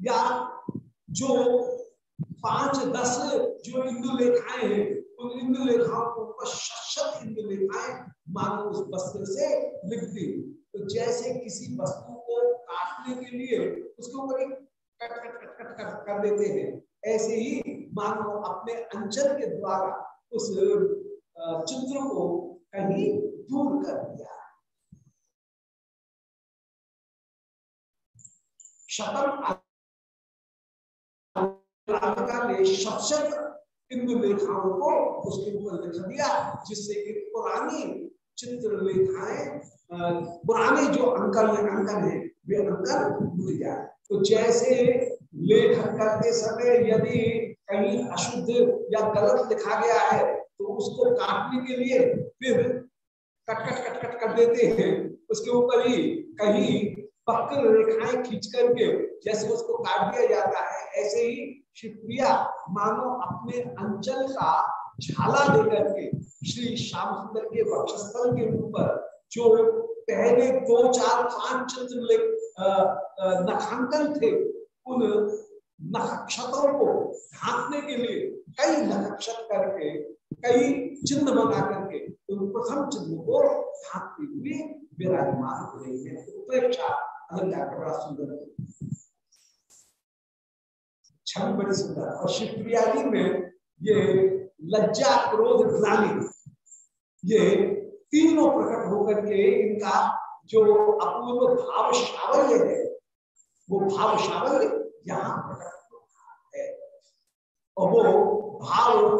या जो पाँच, दस जो हिंदू लेखाएँ हैं, उन इंदु लेखाओं के शत इंदु लेखाएँ मानो उस वस्त्र से लिख दी तो जैसे किसी वस्तु को काटने के लिए उसके ऊपर एक cut cut cut cut cut कर देते हैं, ऐसे ही मानो अपने अंचल के द्वारा उस चित्र को कहीं दूर कर दिया। शतम ने शत इंदु लेखाओं को उसके ऊपर लिख दिया, जिससे एक पुरानी चित्र लेखाएँ पुराने जो अंकल अंकन है, वे अंकन भूल जाए। तो जैसे लेखन करते समय यदि कहीं अशुद्ध या गलत लिखा गया है तो उसको काटने के लिए फिर कट कट कट कट कर देते हैं। उसके ऊपर ही कहीं पक्कर रेखाएँ खींच करके, जैसे उसको काट दिया जाता है, ऐसे ही शिवप्रिया मानो अपने अंचल का झाला देकर के श्री श्याम सुंदर के वक्षस्थल के ऊपर, जो पहले दो चार पाँच चित्र नखांकन थे, उन नक्षत्रों को ढांकने के लिए कई नक्षत्र करके, कई चिन्ह बना करके, उन प्रथम चिन्ह को ढांकते हुए विराजमान हो रही है। उपेक्षा बड़ा सुंदर। और शिवप्रिया जी में ये लज्जा क्रोध ग्लानी ये तीनों प्रकट होकर के इनका जो अपूर्व भाव सावल्य है, वो भाव सावल्य यहाँ प्रकट है। और वो भाव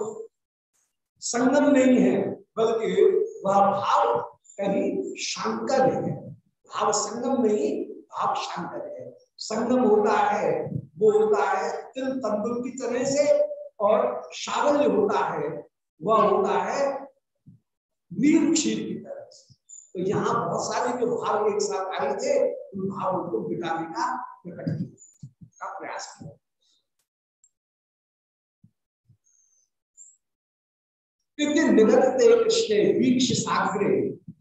संगम नहीं है, बल्कि वह भाव कहीं शांकर है। भाव संगम नहीं भाव शांकर है संगम होता है, वो होता है तिल तंदुल की तरह से और सावल्य होता है, वह होता है नील क्षीर की तरह से। तो यहाँ बहुत सारे जो भाव एक साथ आए थे, उन भावों को बिताने का प्रकट का प्रयास किया। निगलते कृष्ण वीक्ष साग्रे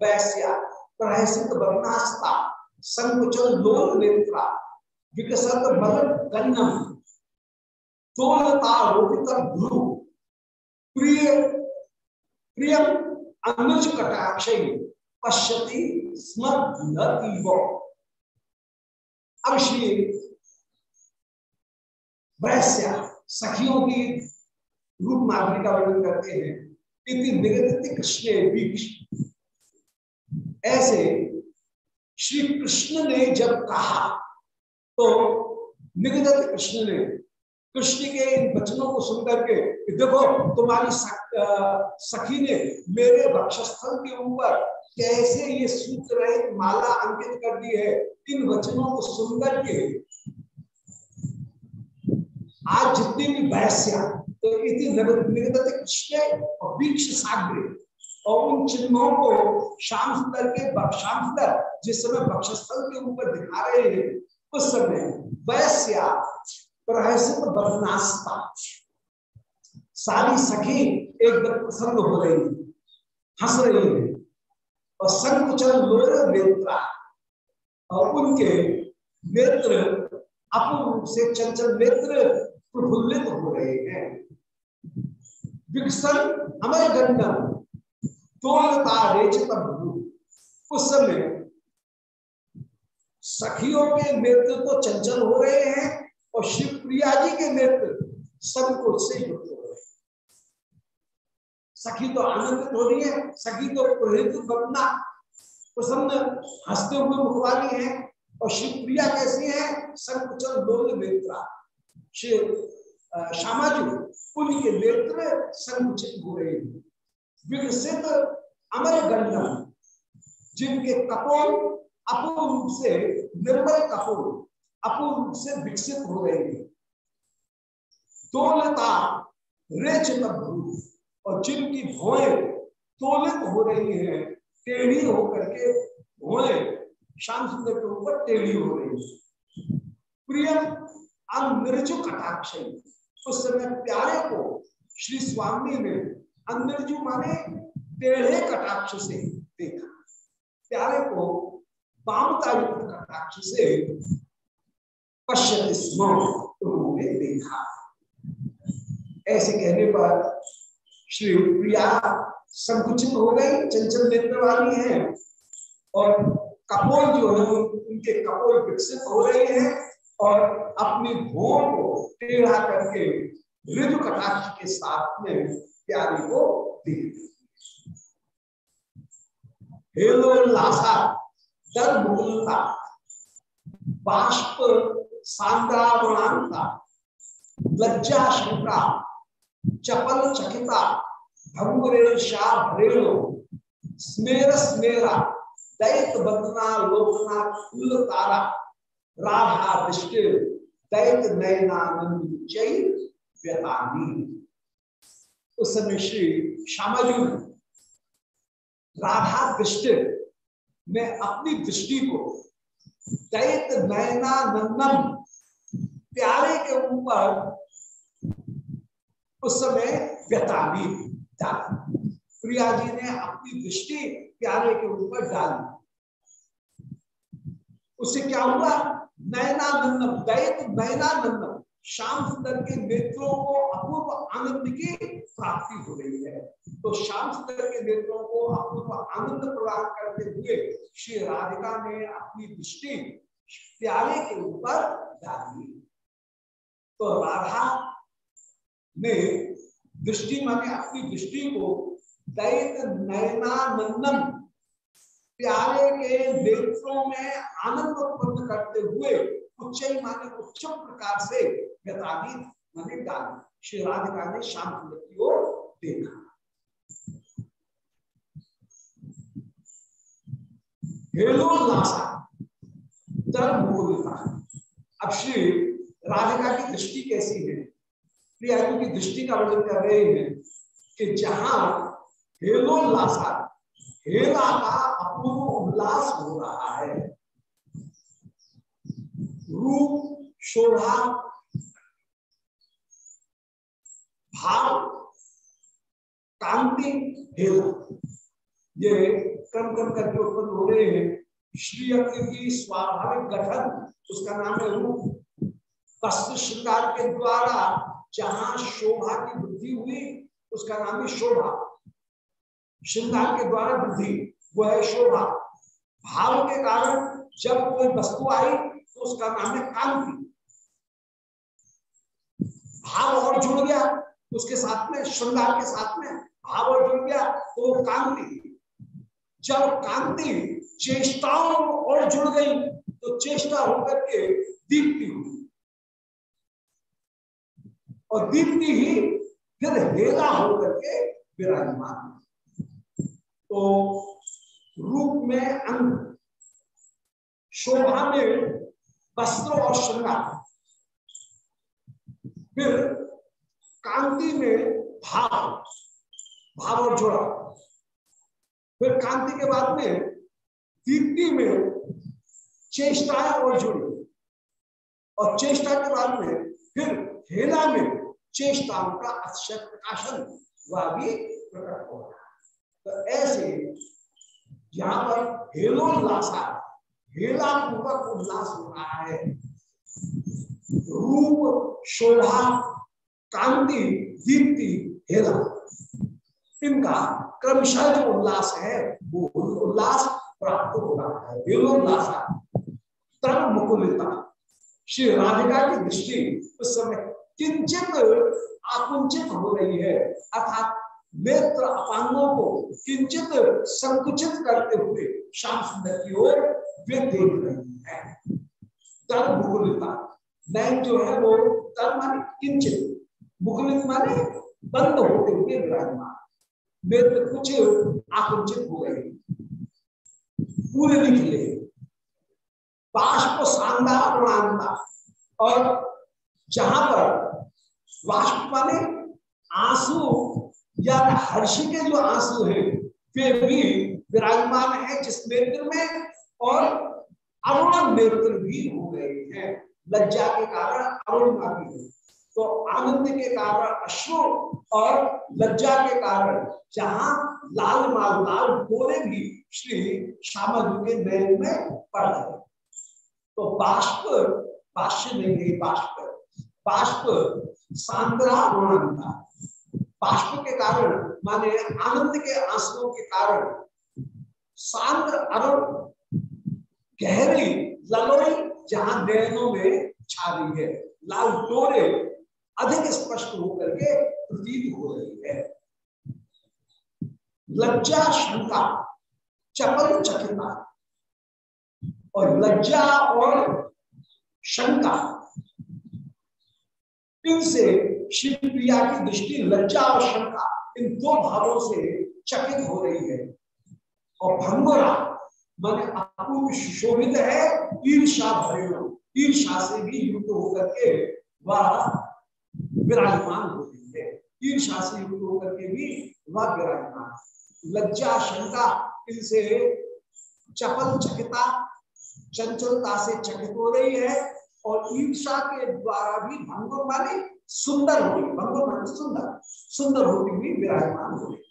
वैश्या प्रहसित वर्णास्ता। संकुचल लोल नेत्रा विकसत मल कन्नम तोलता रोपित भ्रू प्रिय प्रियम अनुज कटाक्ष पश्यति स्मृतीव अब श्री वैश्या सखियों की रूप माधुरी का वर्णन करते हैं। इति निगदित कृष्ण बीक्ष ऐसे श्री कृष्ण ने जब कहा तो निगदत कृष्ण ने, कृष्ण के इन वचनों को सुनकर के देखो, तुम्हारी सखी ने मेरे वक्षस्थल के ऊपर कैसे ये सूत्र माला अंकित कर दी है, इन वचनों को सुनकर के, आज जितनी भी वैश्या तो निगदत कृष्ण और वीक्ष साग्र और उन चिन्हों को श्याम सुंदर के श्याम सुंदर जिस समय वक्षस्थल के ऊपर दिखा रहे हैं, उस समय वैश्या प्रहसित सारी सखी एकदम प्रसन्न हो रही है, हंस रही है, और संकुचल लोर नेत्रा और उनके नेत्र अपूर्ण रूप से चंचल नेत्र प्रफुल्लित हो रहे हैं। विकसन अमर गंडम तोलता रेचित उस समय सखियों के नेत्र तो चंचल हो रहे हैं और शिव प्रिया जी के नेत्र संकोच से युक्त हो रहे सखी तो आनंदित हो रही है, सखी तो प्रेरित बनना प्रसन्न हँसते हुए मुखवाली है और शिव प्रिया कैसी है? संकुचल लोल नेत्रा। शिव श्यामा जी, उनके नेत्र संकुचित हो रहे हैं। विकसित अमर गंडम जिनके कपोल अपूर्ण रूप से निर्मल कपोल अपूर्ण रूप से विकसित हो रहे हैं। तोलता रेच और जिनकी भोए तोलित हो रही है, टेढ़ी होकर के भोए श्याम सुंदर के ऊपर टेढ़ी हो रही है। प्रियम अनिर्जु कटाक्ष उस समय प्यारे को श्री स्वामी ने अनिर्जु माने टेढ़े कटाक्ष से देखा। प्यारे को पामता युक्त कटाक्ष से पश्चिम स्म उन्होंने देखा। ऐसे कहने पर श्री प्रिया संकुचित हो गई, चंचल नेत्र वाली है और कपोल जो है, उनके कपोल विकसित हो रहे हैं और अपनी भोर को टेढ़ा करके ऋतु कटाक्ष के साथ में प्यारी को देख हेलो लासा बाष्प सांद्रावणांता लज्जा शंका, चपल चकिता भंगुरेशा भ्रेणो स्मेर स्मेरा, दैत लोकना कुल तारा, राधा दृष्टि दैत नयनानंद चय व्यतानी। उस समय श्री श्यामाजू राधा दृष्टि में अपनी दृष्टि को दैत नयना नंदन प्यारे के ऊपर उस समय व्यतावी प्रिया जी ने अपनी दृष्टि प्यारे के ऊपर डाली। उससे क्या हुआ? नयनानंदम, दैत नयनानंदम, श्याम सुंदर के नेत्रों को अपूर्व आनंद की प्राप्ति हो रही है। तो सुंदर के नेत्रों को अपूर्व आनंद प्रदान करते हुए श्री राधिका ने अपनी दृष्टि प्याले के ऊपर डाली। तो राधा ने दृष्टि माने अपनी दृष्टि को दैत नयनानंदन प्यारे के नेत्रों में आनंद उत्पन्न करते हुए उच्च माने उच्च प्रकार से व्यतानी माने डाली श्री राधिका ने शाम सुंदर की ओर देखा। हेलो अब श्री राधिका की दृष्टि कैसी है? प्रियाजू की दृष्टि का वर्णन कर रहे हैं कि जहाँ हेलोल्लासा हेला का अपूर्व उल्लास हो रहा है। रूप, शोभा भाव कांति हेला ये क्रम क्रम करके उत्पन्न हो रहे हैं। श्री की स्वाभाविक गठन, उसका नाम है रूप। वस्त्र श्रृंगार के द्वारा जहाँ शोभा की वृद्धि हुई, उसका नाम है शोभा। श्रृंगार के द्वारा वृद्धि, वो है शोभा। भाव के कारण जब कोई वस्तु आई तो उसका नाम है कांति। भाव और जुड़ गया। उसके साथ में, श्रृंगार के साथ में, भाव और जुड़ गया तो वो कांति। जब कांति चेष्टाओं और जुड़ गई तो चेष्टा होकर के दीप्ति हुई। और दीप्ति ही फिर हेला होकर के विराजमान तो रूप में अंग, शोभा में वस्त्र और श्रृंगार। फिर कांति में भाव भाव और जोड़ा। फिर कांति के बाद में दीप्ति में चेष्टाएँ और जुड़ी। और चेष्टा के बाद में फिर हेला में चेष्टाओं का अक्षय प्रकाशन वह भी प्रकट हो रहा तो ऐसे यहाँ पर हेलोल्लासा हेला पूर्वक उल्लास हो रहा है। रूप शोभा कांति दीप्ति हेला इनका क्रमशः जो उल्लास है, वो उल्लास प्राप्त हो रहा है हेलोल्लासा तब मुकुलिता श्री राधिका की दृष्टि उस समय किंचित आकुंचित हो रही है, अर्थात नेत्र अपांगों को किंचित संकुचित करते हुए श्याम सुंदर की ओर वे देख रही है। तब मुकुलिता नैन जो है वो माने किंचित। मुकुलित माने बंद होते हुए विराजमान नेत्र कुछ आकुंचित हो गए। पूरे निकले बाष्प और जहाँ पर बाष्प माने आँसू या हर्षि के जो आँसू है, वे भी विराजमान है जिस नेत्र में, और अरुण नेत्र भी हो गए हैं। लज्जा के कारण अरुणिमा भी तो आनंद के कारण, अश्रु और लज्जा के कारण, जहाँ लाल माल, लाल गोरे भी श्री श्यामा जी के नयन में पड़ गए तो बाष्प बाष्य नहीं गई बाष्प। बाष्प सांद्रा गुणानंदा बाष्प के कारण, माने आनंद के आंसुओं के कारण, सांद्र अरुण गहरी, ललोई जहाँ नयनों में छा रही है। लाल डोरे अधिक स्पष्ट होकर के प्रतीत हो रही है। लज्जा, शंका, चपल चकिता और लज्जा और शंका। इनसे शिव प्रिया की दृष्टि लज्जा और शंका इन दो भावों से चकित हो रही है। और भंगोरा, मन अपूर्व सुशोभित है ईर्षा भरे ईर्षा से भी युक्त होकर के वह विराजमान हो रही है ईर्षा से युक्त होकर के भी वह विराजमान लज्जा, शंका इनसे चपल चकिता, चंचलता से चकित हो रही है और ईर्षा के द्वारा भी भंगुर माने सुंदर हो भंगुर माने सुंदर सुंदर होती हुई विराजमान हो रही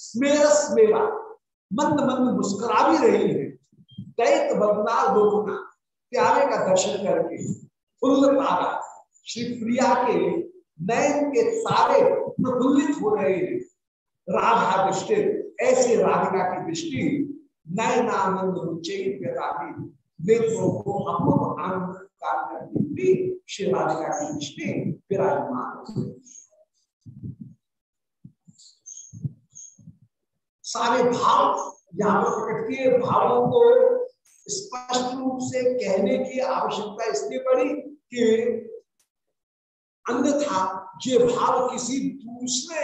स्मेर स्मेरा मंद मंद मुस्कुरा भी रही है। दैत बदना लोगना प्यारे का दर्शन करके फुल्ल तारा श्री प्रिया के नयन के तारे प्रफुल्लित हो रहे हैं। राधा दृष्टि ऐसे राधिका की दृष्टि, नयनानंद नेत्रों को अपूर्व आनंद करती हुई श्री राधिका की दृष्टि विराजमान सारे भाव यहाँ पर प्रकट किए। भावों को स्पष्ट रूप से कहने की आवश्यकता इसलिए पड़ी कि अन्यथा ये भाव किसी दूसरे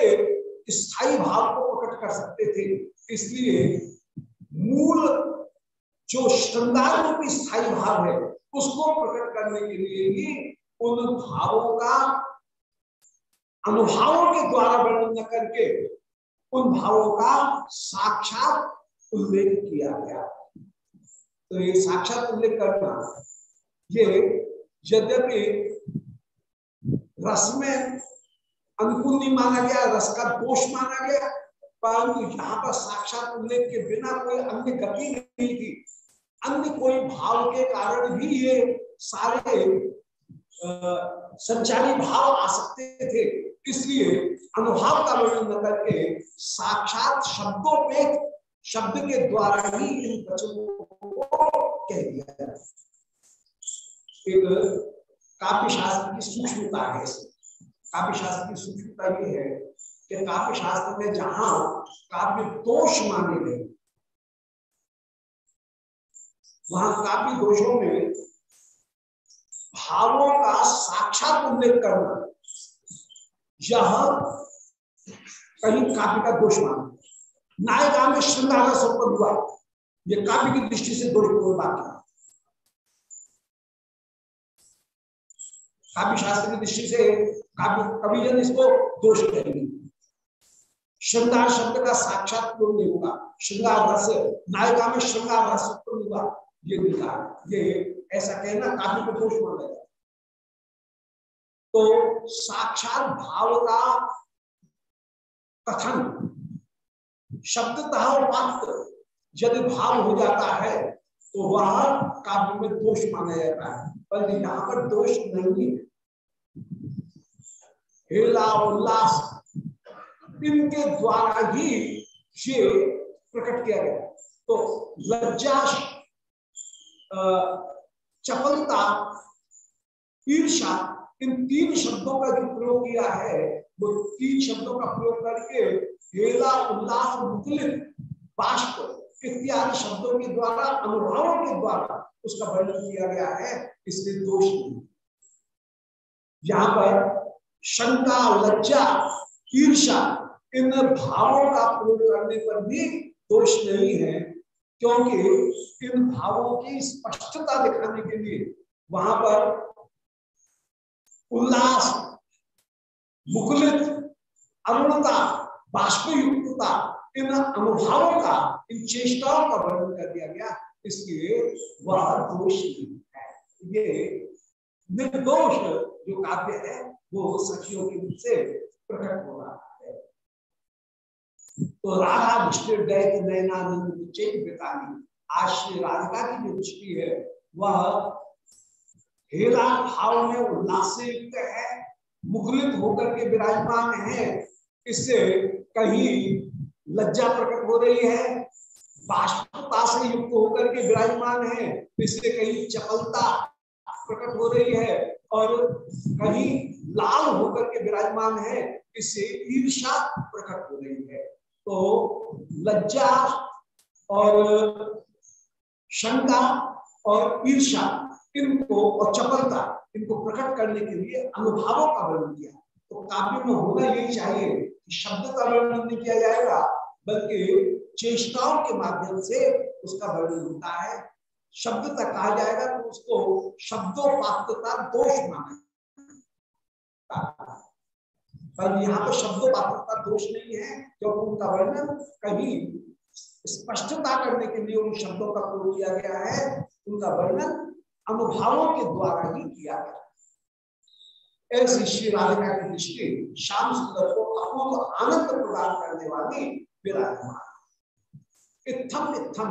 स्थायी भाव को प्रकट कर सकते थे। इसलिए मूल जो श्रृंगार रूपी भाव है, उसको प्रकट करने के लिए ही उन भावों का अनुभावों के द्वारा वर्णन करके उन भावों का साक्षात उल्लेख किया गया। तो ये साक्षात उल्लेख करना, ये यद्यपि रस में अनुकूल नहीं माना गया, रस का दोष माना गया। परंतु यहाँ पर साक्षात उल्लेख के बिना कोई अन्य गति नहीं थी। अन्य कोई भाव के कारण भी ये सारे संचारी भाव आ सकते थे। इसलिए अनुभाव का वर्णन न करके साक्षात शब्दों पे शब्द के द्वारा ही इन वचनों को कह दिया एक काव्य शास्त्र की सूक्ष्मता है काव्य शास्त्र की सूक्ष्मता ये है कि काव्य शास्त्र में जहाँ काव्य दोष माने गए, वहाँ काव्य दोषों में भावों का साक्षात उल्लेख करना, यह कहीं काव्य का दोष मान। नायिका में श्रृंगार संपन्न हुआ यह काव्य की दृष्टि से दोषपूर्ण बात है। काव्य शास्त्र की दृष्टि से काव्य कवि जन इसको दोष कहेंगे श्रृंगार शब्द का साक्षात पूर्ण नहीं होगा। श्रृंगार रस नायिका में श्रृंगार रस पूर्ण हुआ ये विकार ये ऐसा कहना काफ़ी को दोष मान लेगा तो साक्षात भाव का कथन, शब्दतः उपात यदि भाव हो जाता है तो वह काव्य में दोष माना जाता है। पर यहाँ पर दोष नहीं है। हेला उल्लास इनके द्वारा ही ये प्रकट किया गया। तो लज्जा चपलता ईर्षा इन तीन शब्दों का जो प्रयोग किया है, वो तीन शब्दों का प्रयोग करके हेला उल्लास मुखलित बाष्प इत्यादि शब्दों के द्वारा, अनुभवों के द्वारा उसका वर्णन किया गया है। इसलिए दोष नहीं। यहाँ पर शंका, लज्जा ईर्षा इन भावों का प्रयोग करने पर भी दोष नहीं है, क्योंकि इन भावों की स्पष्टता दिखाने के लिए वहाँ पर उल्लास, मुकुलित, अरुणता, बाष्पयुक्तता, इन अनुभावों का, इन चेष्टाओं का वर्णन कर दिया गया, इसलिए वह दोष नहीं है। ये निर्दोष जो काव्य है वो सखियों के रूप से प्रकट हो रहा है। तो राधा दैत नयनानंद चेत बेतानी आज श्री राधिका की जो दृष्टि है, वह हेरा भाव में उल्लास युक्त है मुखलित होकर के विराजमान है। इससे कहीं लज्जा प्रकट हो रही है से युक्त होकर के विराजमान है। इससे कहीं चपलता प्रकट हो रही है और कहीं लाल होकर के विराजमान है, इससे ईर्षा प्रकट हो रही है। तो लज्जा और शंका और ईर्षा इनको और चपलता, इनको प्रकट करने के लिए अनुभवों का वर्णन किया। तो काव्य में होना यही चाहिए कि शब्द का वर्णन नहीं किया जाएगा, बल्कि चेष्टाओं के माध्यम से उसका वर्णन होता है। शब्द तक कहा जाएगा तो उसको शब्दोपात्रता दोष माना पर यहाँ पर शब्दोपात्रता दोष नहीं है क्योंकि उनका वर्णन कहीं स्पष्टता करने के लिए उन शब्दों का प्रयोग किया गया है, उनका वर्णन अनुभवों के द्वारा ही किया गया ऐसी श्री राधिका की दृष्टि श्याम सुंदर को अपूर्व आनंद प्रदान करने वाली विराजमान। इत्थम इत्थम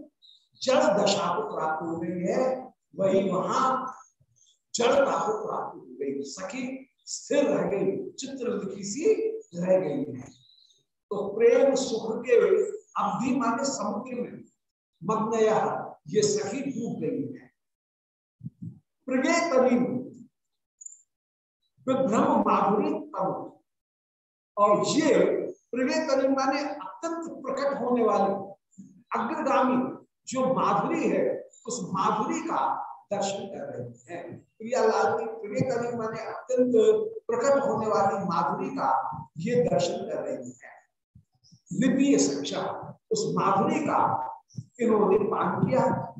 जड़ दशा को प्राप्त हो गई है, वही वहाँ जड़ता को प्राप्त हो गई। सखी स्थिर रह गई, चित्र लिखी सी रह गई है। तो प्रेम सुख के अवधि माने समुद्र में मग्न ये सखी डूब गई है। प्रगे तरीम विभ्रम माधुरी तम। और ये प्रगे तरीम माने अत्यंत प्रकट होने वाले अग्रगामी जो माधुरी है, उस माधुरी का दर्शन कर रहे हैं। प्रियालाल की प्रिय कवि माने अत्यंत प्रकट होने वाली माधुरी का ये दर्शन कर रहे हैं। लिपीय शिक्षा, उस माधुरी का इन्होंने पान किया।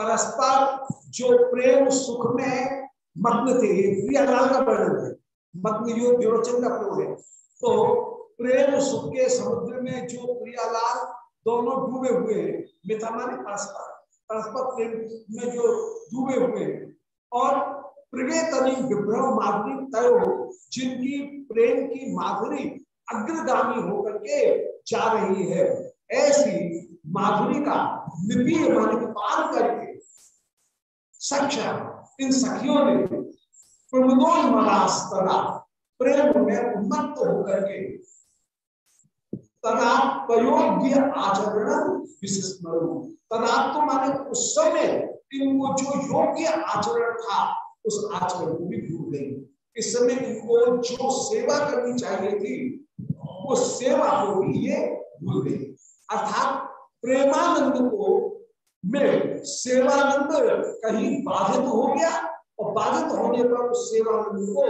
परस्पर जो प्रेम सुख में मग्न थे प्रियालाल का वर्णन है। मग्न विरोचन का प्रयोग है। तो प्रेम सुख के समुद्र में जो प्रियालाल दोनों डूबे हुए हैं। मिथा माने परस्पर परस्पर प्रेम में जो डूबे हुए हैं। और प्रियतनी विभ्रम माधुरी तय जिनकी प्रेम की माधुरी अग्रगामी होकर के जा रही है। ऐसी माधुरी का निपीय मन पार करके सक्षा इन सखियों ने प्रमुदोन्मलास्तरा प्रेम में उन्मत्त होकर के तदात्मयोग्य आचरण विस्मरण तदात्म माने उस समय इनको जो योग्य आचरण था, उस आचरण को भी भूल गई। इस समय इनको जो सेवा करनी चाहिए थी उस सेवा को भी ये भूल गई। अर्थात प्रेमानंद को में सेवानंद कहीं बाधित हो गया और बाधित होने पर उस सेवानंद को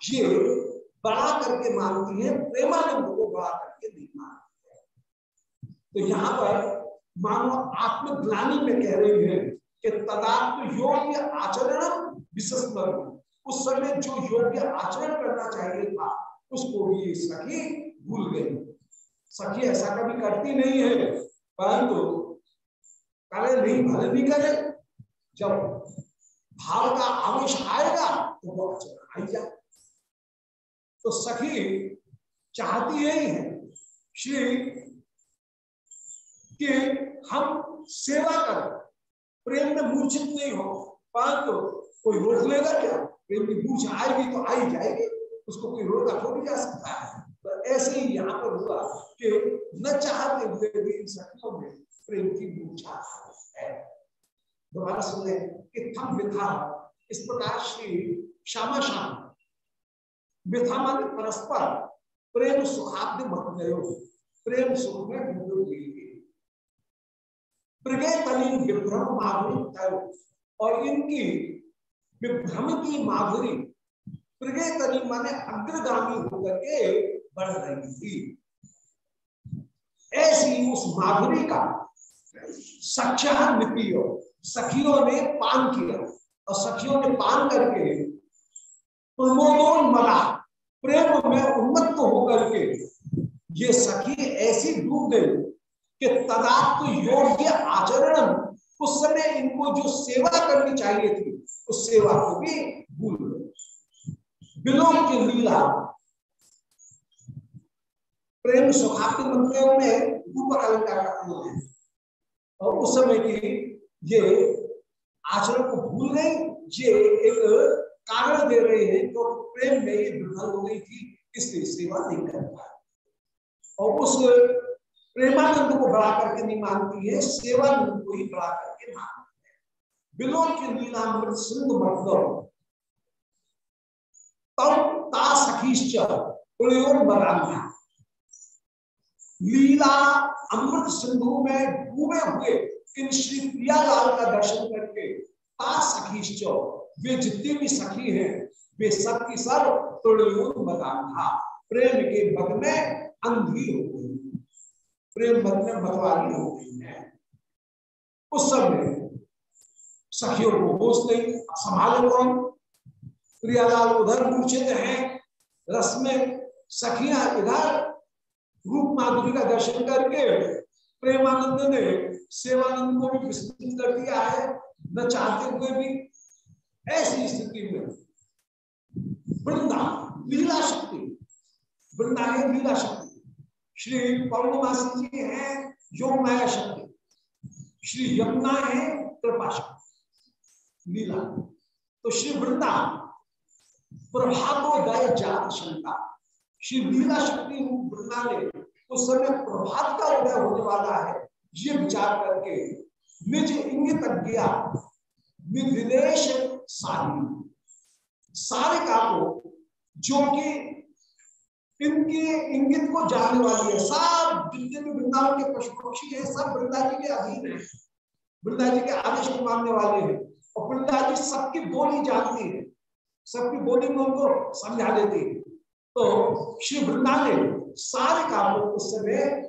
ये बड़ा करके मानती है, प्रेमानंद को बड़ा करके। नहीं मानती तो यहाँ पर मानो आत्मग्लानी में कह रही है कि तदात्म योग्य आचरण विशेष उस समय जो योग्य आचरण करना चाहिए था, उसको भी सखी भूल गई सखी ऐसा कभी करती नहीं है, परंतु करे नहीं, भले नहीं करे, जब भाव का आवेश आएगा तो वो आचरण आई जाए तो सखी चाहती यही है। श्री कि हम सेवा करें। प्रेम में मूर्छित नहीं हो। परंतु तो कोई रोक लेगा क्या? प्रेम की मूर्छ आएगी तो आई जाएगी। उसको कोई रोका थोड़ी जा सकता है। तो ऐसे ही यहाँ पर हुआ कि न चाहते हुए भी इन सखियों में प्रेम की मूर्छा है। दोबारा सुने कि थम विधा। इस प्रकार श्री श्यामा श्याम मिथा माने परस्पर प्रेम सुखाब्द मत प्रेम सुख में डूबे विभ्रम और इनकी विभ्रम की माधुरी प्रगेतनी माने अग्रगामी होकर के बढ़ रही थी। ऐसी उस माधुरी का सख्या निपियो सखियों ने पान किया। और सखियों ने पान करके प्रमोदोन्मला प्रेम में उन्मत्त होकर के ये सखी ऐसी डूब गई कि तदात्म योग्य आचरण उस समय इनको जो सेवा करनी चाहिए थी, उस सेवा को भी भूल गए। विलोम की लीला। प्रेम सुखाप्ति मंत्रियों में रूप अलंकार का है। और उस समय की ये आचरण को भूल गई ये एक कारण दे रहे हैं तो प्रेम में ही विफल हो गई थी, इसलिए सेवा नहीं कर पाए। और उस प्रेमानंद को बढ़ा करके नहीं मानती है, सेवानंद को ही बढ़ा करके मानती है। बिलोर के लीलामृत सिंधु मतलब तब ता सखीश्च लीला अमृत सिंधु में डूबे हुए, इन श्री प्रियालाल का दर्शन करके वे जितनी भी सखी हैं, वे सब की सब था। प्रेम के मत में अंधी हो गई। प्रेम मत में मतवाली हो गई है। उस समय सखियों को होश नहीं संभाले कौन? प्रियालाल उधर मूर्छित हैं, रस में सखियाँ इधर रूप माधुरी का दर्शन करके प्रेमानंद ने सेवानंद को भी विस्तृत कर दिया है। न चाहते हुए भी ऐसी स्थिति में वृंदा लीला शक्ति। वृंदा है लीला शक्ति। श्री पौर्णमासी जी है योग माया शक्ति। श्री यमुना है, कृपा शक्ति। लीला। तो श्री वृंदा प्रभातोदय जात शंका। श्री लीला शक्ति वृंदा ने उस समय प्रभात का उदय होने वाला है। ये विचार करके निज इंगित गया विदेश सारी सारिका को जो कि इनके इंगित को जानने वाली है। सब जितने भी वृंदावन के पशु पक्षी है, सब वृंदा जी के अधीन है। वृंदा जी के आदेश को मानने वाले हैं। और वृंदा जी सबकी बोली जानती है। सबकी बोली में उनको समझा देती है। तो श्री वृंदा ने सारे कामों उस समय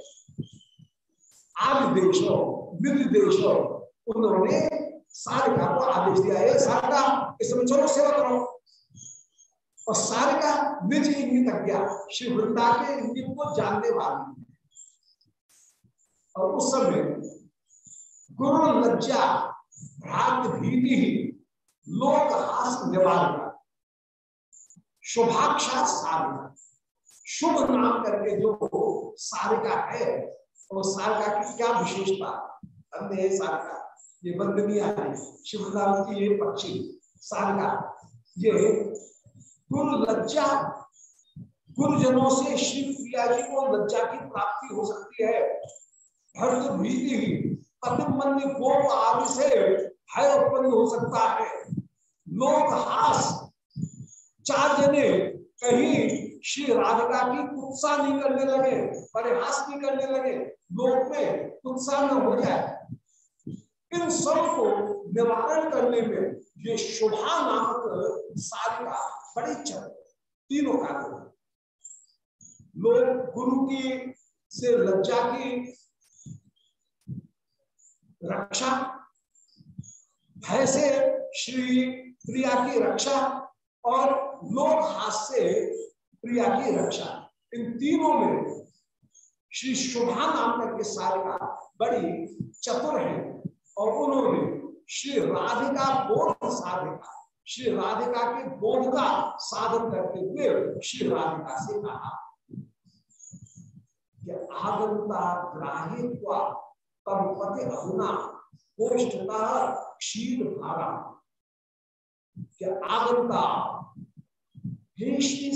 आदि देशो देशो, उन्होंने सारिका को आदेश दिया है। सारिका इस समय चलो सेवा करो। और सारे का निज इंगित गया श्री वृंदा के इंगित को जानने वाली और उस समय गुरु लज्जा भ्रांत भीति ही लोक हास निवारण शुभाक्षा सारिका शुभ नाम करके जो सारिका है, वो सारिका की क्या विशेषता? अन्य सारिका। ये वंदनिया है। शिव नाम की ये पक्षी सारिका ये गुरु लज्जा गुरुजनों से श्री प्रिया जी को लज्जा की प्राप्ति हो सकती है। भक्त भीति ही पतिमन गोप आदि से भय उत्पन्न हो सकता है। लोक हास, चार जने कहीं श्री राधिका की कुत्सा नहीं करने लगे परिहास नहीं करने लगे। लोक में कुत्सा न हो जाए इन सबको निवारण करने में ये शुभा नामक सारिका बड़ी चल तीनों कार्य लोग गुरु की से लज्जा की रक्षा, भय से श्री प्रिया की रक्षा और लोक हाथ से प्रिया की रक्षा। इन तीनों में श्री शोभा नाम करके सारिका बड़ी चतुर है। और उन्होंने श्री राधिका बोध साधिका श्री राधिका के बोध का साधन करते हुए श्री राधिका से कहा कि आगंता तम पति अहुना गोष्ठता क्षीर भारा क्या आगंता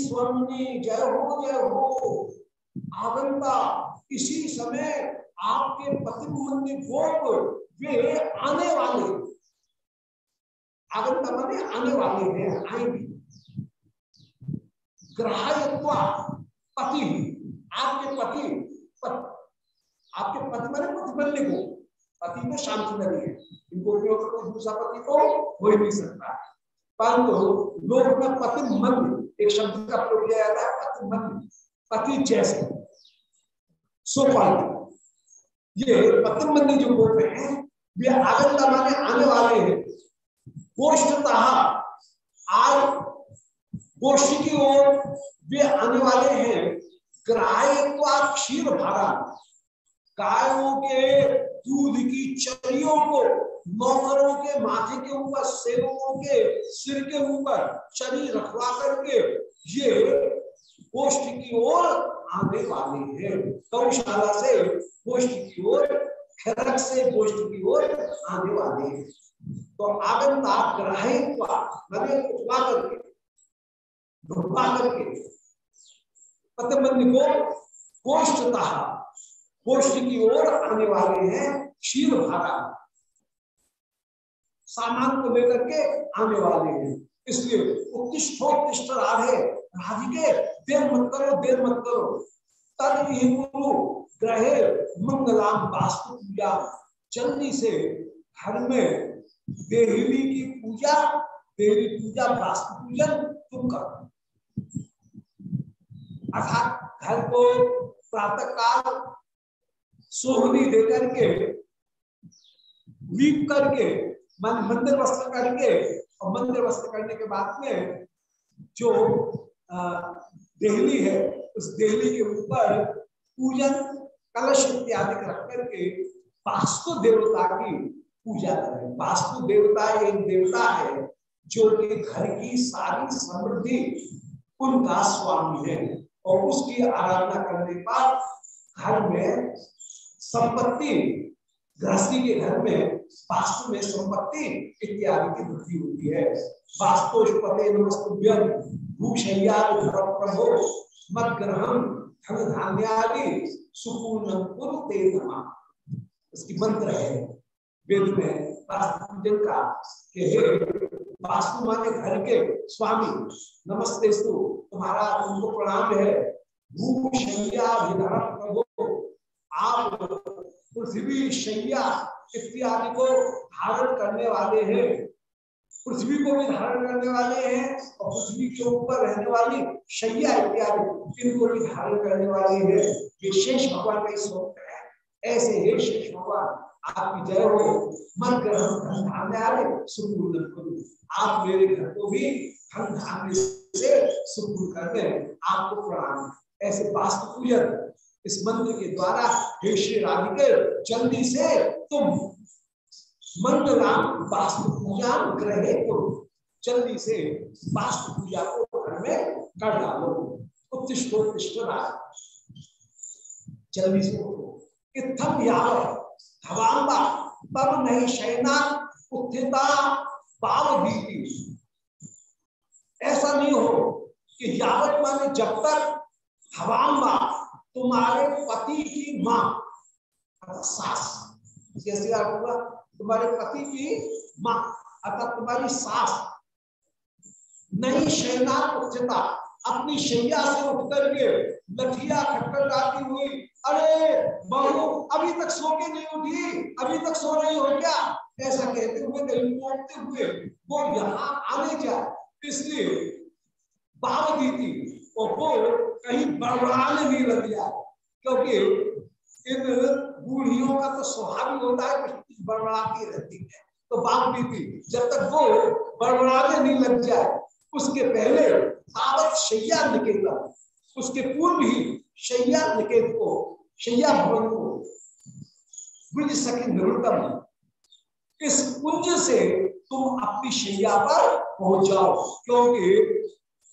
स्वामी जय हो जय हो। आगंता इसी समय आपके पति मंदिर गोप वे आने वाले। आगंता माने आने वाले हैं आएँगे। ग्राह्यत्वा पति आपके पति पत, आपके पति माने प्रतिबंध को। पति में शांति नहीं है। इनको कोई दूसरा पति को हो ही नहीं सकता। परंतु लोग में पति मन एक शब्द का प्रयोग किया जाता है पति मन पति जैसे। सोपाल ये पति मन जो बोल रहे हैं वे आगंता माने आने वाले हैं। गोष्ठता आज गोष्ठी की ओर वे आने वाले हैं। ग्राह क्षीर भारा गायों के दूध की चरियों को, नौकरों के माथे के ऊपर, सेवकों के सिर के ऊपर चरी रखवा करके ये गोष्ठ की ओर आने वाले हैं। गौशाला से गोष्ठ की ओर खरक से गोष्ठ की ओर आने वाले हैं। तो आगंता ग्राहित्वा उठवा करके ढुकवा को गोष्ठता, गोष्ठ की ओर आने वाले हैं क्षीर भागा सामान को लेकर के आने वाले हैं। इसलिए उत्तिष्ठोत्तिष्ठ राधे, राधिके, देर मत करो, देर मत करो। ग्रहे मंगलाम वास्तु पूजा जल्दी से घर में देहली की पूजा देवी पूजा वास्तु पूजन तुम करो। अर्थात घर को प्रातः काल सोहनी देकर के लीप करके, मन मंदिर वस्त्र करके, और मंदिर वस्त्र करने के बाद में जो देहली है, उस देहली के ऊपर पूजन, कलश इत्यादि रख करके वास्तु देवता की पूजा करें। वास्तु देवता एक देवता है, जो कि घर की सारी समृद्धि उनका स्वामी है और उसकी आराधना करने पर घर में संपत्ति, गृहस्थी के घर में वास्तु में संपत्ति इत्यादि की वृद्धि होती है। नमस्तुभ्यम। इसकी मंत्र है वेद में पूजन का वास्तु माने घर के स्वामी नमस्ते तुम्हारा उनको प्रणाम है भूषैया प्रभो आप पृथ्वी शैया इत्यादि को धारण करने वाले हैं। पृथ्वी को भी धारण करने वाले हैं और पृथ्वी के ऊपर रहने वाली शैया इत्यादि इनको भी धारण करने वाले हैं। ये शेष भगवान का स्वरूप है। ऐसे हे शेष भगवान आपकी जय हो, मन ग्रहण धन धान्य सुपूर्ण करो आप मेरे घर को भी धन धान्य से सुपूर्ण करने आपको प्रणाम। ऐसे वास्तु पूजन इस मंत्र के द्वारा हे श्री राधिके, जल्दी से तुम नाम वास्तु पूजा ग्रहे करो। जल्दी से वास्तु पूजा को घर में कर डालो। उत्तिष्ठ जल्दी से यावत धवाम्बा तब नहीं शयना उत्थिता पाव बीती ऐसा नहीं हो कि यावत माने जब तक हवाम्बा तुम्हारे पति की माँ सास। जैसे हुआ तुम्हारे पति की माँ, अर्थात तुम्हारी सास नहीं शयना उच्चता अपनी शैया से उठ करके लठिया आती हुई, अरे, बहू, अभी तक सो के नहीं उठी, अभी तक सो रही हो क्या? ऐसा कहते हुए पहुँचते हुए, वो यहाँ आने जाए इसलिए बाव दी थी और वो कहीं बड़बड़ाने नहीं लग जाए क्योंकि इन बूढ़ियों का तो स्वाभाविक होता है कुछ बड़बड़ाती रहती है। तो बाप थी, जब तक वो बड़बड़ाने नहीं लग जाए, उसके पहले तावत शैया निकेतन, उसके पूर्व ही शैया निकेत को, शैया भवन को ब्रज सके निरुतम इस कुंज से तुम अपनी शैया पर पहुँच जाओ, क्योंकि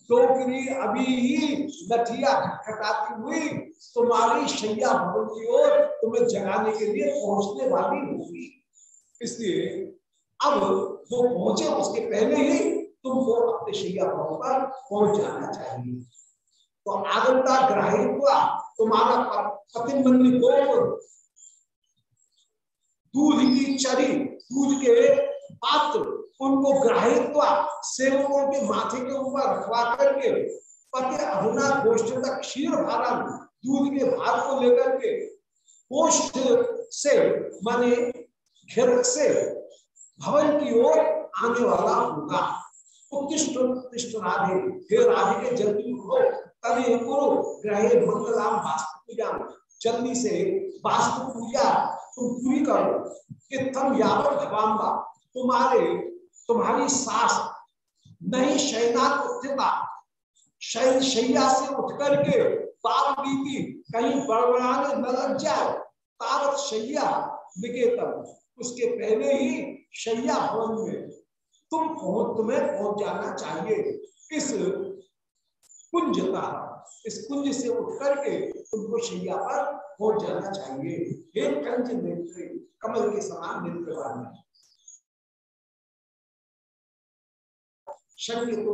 टोकरी अभी ही लठिया खटखटाती हुई तुम्हारी शैया भवन की ओर तुम्हें जगाने के लिए पहुँचने वाली होगी। इसलिए अब वो पहुँचे उसके पहले ही तुमको अपने शैया भवन पर पहुँच जाना चाहिए। तो आगंता ग्राहित्व तुम्हारा पति मंदिर गोप दूध की चरी, दूध के पात्र, उनको ग्राहित्व सेवकों के माथे के ऊपर रखवा करके पति अधुना गोष्ठ क्षीर भारण दूध के को लेकर के गोष्ठ से, माने घेर से भवन की ओर आने वाला होगा। राधे। हे राधे के जल्दी तभी गुरु ग्रहे मंगलाम वास्तु पूजा, जल्दी से वास्तु पूजा तुम पूरी करो। कि तम तुम्हारे, तुम्हारी सास नहीं उत्थिता। शैन शैया से उठ करके पाप बीती कहीं बड़बड़ाने न लग जाए तारत शैया निकेतन उसके पहले ही शैया भवन में तुम पहुँच, तुम्हें पहुँच जाना चाहिए। इस कुंज का इस कुंज से उठ करके तुमको शैया पर पहुँच जाना चाहिए। हे कंज नेत्र, कमल के समान नेत्र वाले तो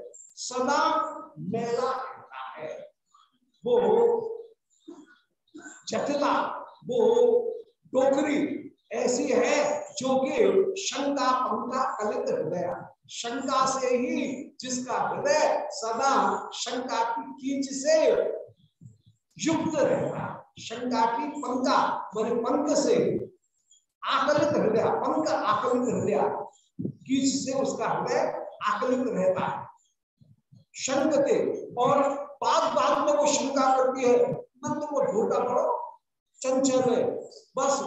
सदा मेला रहता है। वो जटिला वो डोकरी ऐसी है जो कि शंका पंखा कलित हृदय। शंका से ही जिसका हृदय सदा शंका की कीच से युक्त रहता। शंका की पंका मेरे पंख से आकलित हृदय, पंख आकलित हृदय, कीच से उसका हृदय आकलित रहता है। शंकते और बात बात में वो शंका करती है। नंद को ढोटा पड़ो। चंचल है। बस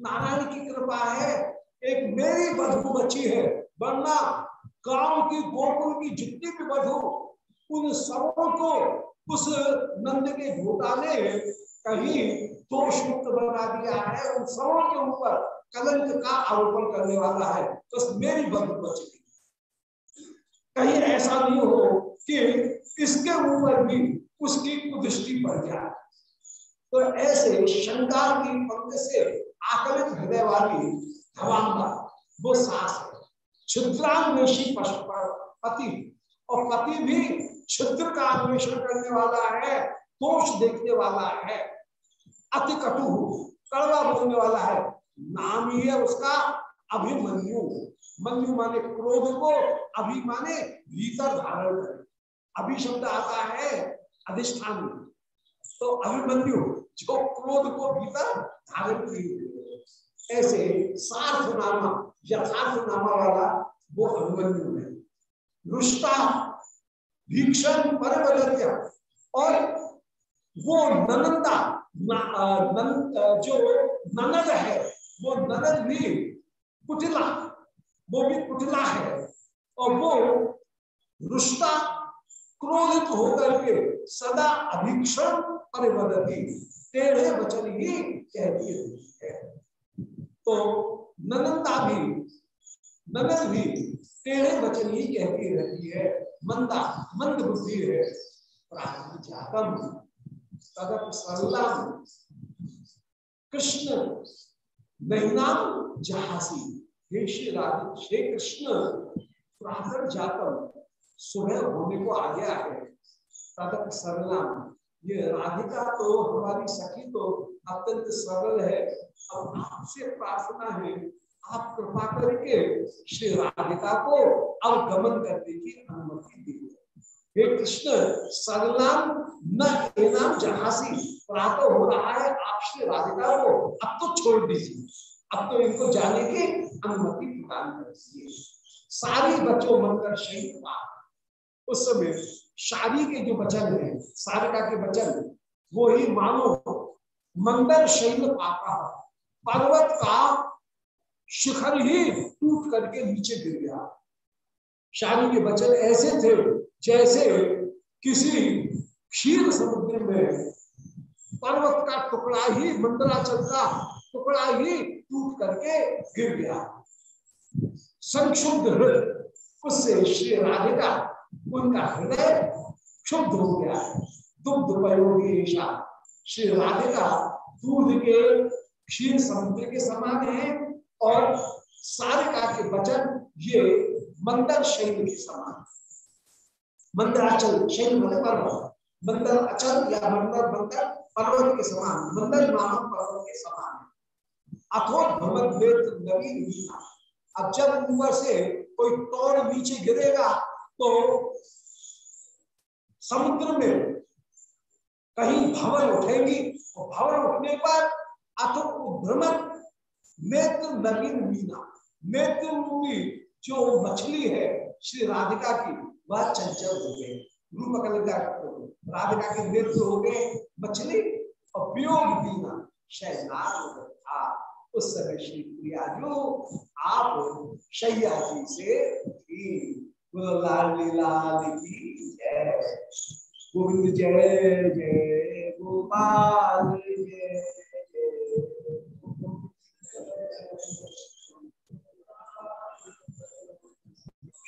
नारायण की कृपा है। एक मेरी बधु बची है। वरना गाँव की, गोकुल की जितनी भी बधु उन सबों को उस नंद के घोटा ने कहीं दोष मुक्त बना दिया है। उन सबों के ऊपर कलंक का आरोपण करने वाला है। बस मेरी बधु बची कहीं ऐसा नहीं हो कि इसके ऊपर भी उसकी कुदृष्टि पड़ जाए। तो ऐसे शंका की पंख से आकलित हृदय वाली धवांगा वो सास है। क्षुद्रान्वेषी पति और पति भी क्षुद्र का अन्वेषण करने वाला है, दोष देखने वाला है, अति कटु, कड़वा बोलने वाला है। नाम ही है उसका अभिमन्यु मन्यु माने क्रोध को अभी माने भीतर धारण करे। अभी शब्द आता है अधिष्ठान तो अभिमन्यु जो क्रोध को भीतर धारण किए ऐसे सार्थ नामा यथार्थ नामा वाला वो अभिमन्यु है। रुष्टा भीक्षण पर और वो ननंदा नन, जो ननद है वो ननद भी कुटिला वो भी कुटिला है। और वो रुष्टा क्रोधित होकर के सदा अभीक्षण परिवदती टेढ़े वचन ही कहती है। तो ननंदा भी, ननद भी टेढ़े वचन ही कहती रहती है। मंदा, मंद बुद्धि है। जातम कृष्ण नैनाम जहासी, हे श्री राधे, श्री कृष्ण, प्रातः जातम, सुबह होने को आ गया है तदप सरलम। ये राधिका तो हमारी सखी तो अत्यंत सरल है। अब आपसे प्रार्थना है, आप कृपा करके श्री राधिका को अवगमन करने की अनुमति दी हे कृष्ण सरलाम न एनाम जहासी प्राप्त हो रहा है, आप श्री राधिका को अब तो छोड़ दीजिए। अब तो इनको जाने की अनुमति प्रदान कर दीजिए सारी बच्चों मंत्र शहीद उस समय शादी के जो वचन है, सारिका के वचन, वो ही मानो मंदिर शैल पापा पर्वत का शिखर ही टूट करके नीचे गिर गया। शादी के वचन ऐसे थे जैसे किसी क्षीर समुद्र में पर्वत का टुकड़ा ही मंदराचल का टुकड़ा ही टूट करके गिर गया। संक्षुब्ध हृदय, उससे श्री राधिका उनका हृदय क्षुब्ध हो गया। है दुग्ध प्रयोगी ईशा, श्री राधिका दूध के क्षीर समुद्र के समान है और सारिका के वचन ये मंदर शैल के समान। मंदराचल शैल मतलब पर्वत मंदर अचल या मंदर मंदर पर्वत के समान। मंदर नामक पर्वत के समान। अथो अथोत नवीन अब जब ऊपर से कोई तौर नीचे गिरेगा तो समुद्र में कहीं भवन उठेंगी। और भवन उठने पर अथो भ्रमण नेत्र नवीन मीना नेत्र जो मछली है, श्री राधिका की वह चंचल हो गए रूप राधिका के नेत्र हो गए, मछली और वियोग दीना शहनार था उस समय श्री प्रिया जो आप शैया जी से लाल लाल की जय। गोविंद जय जय गोपाल, जय।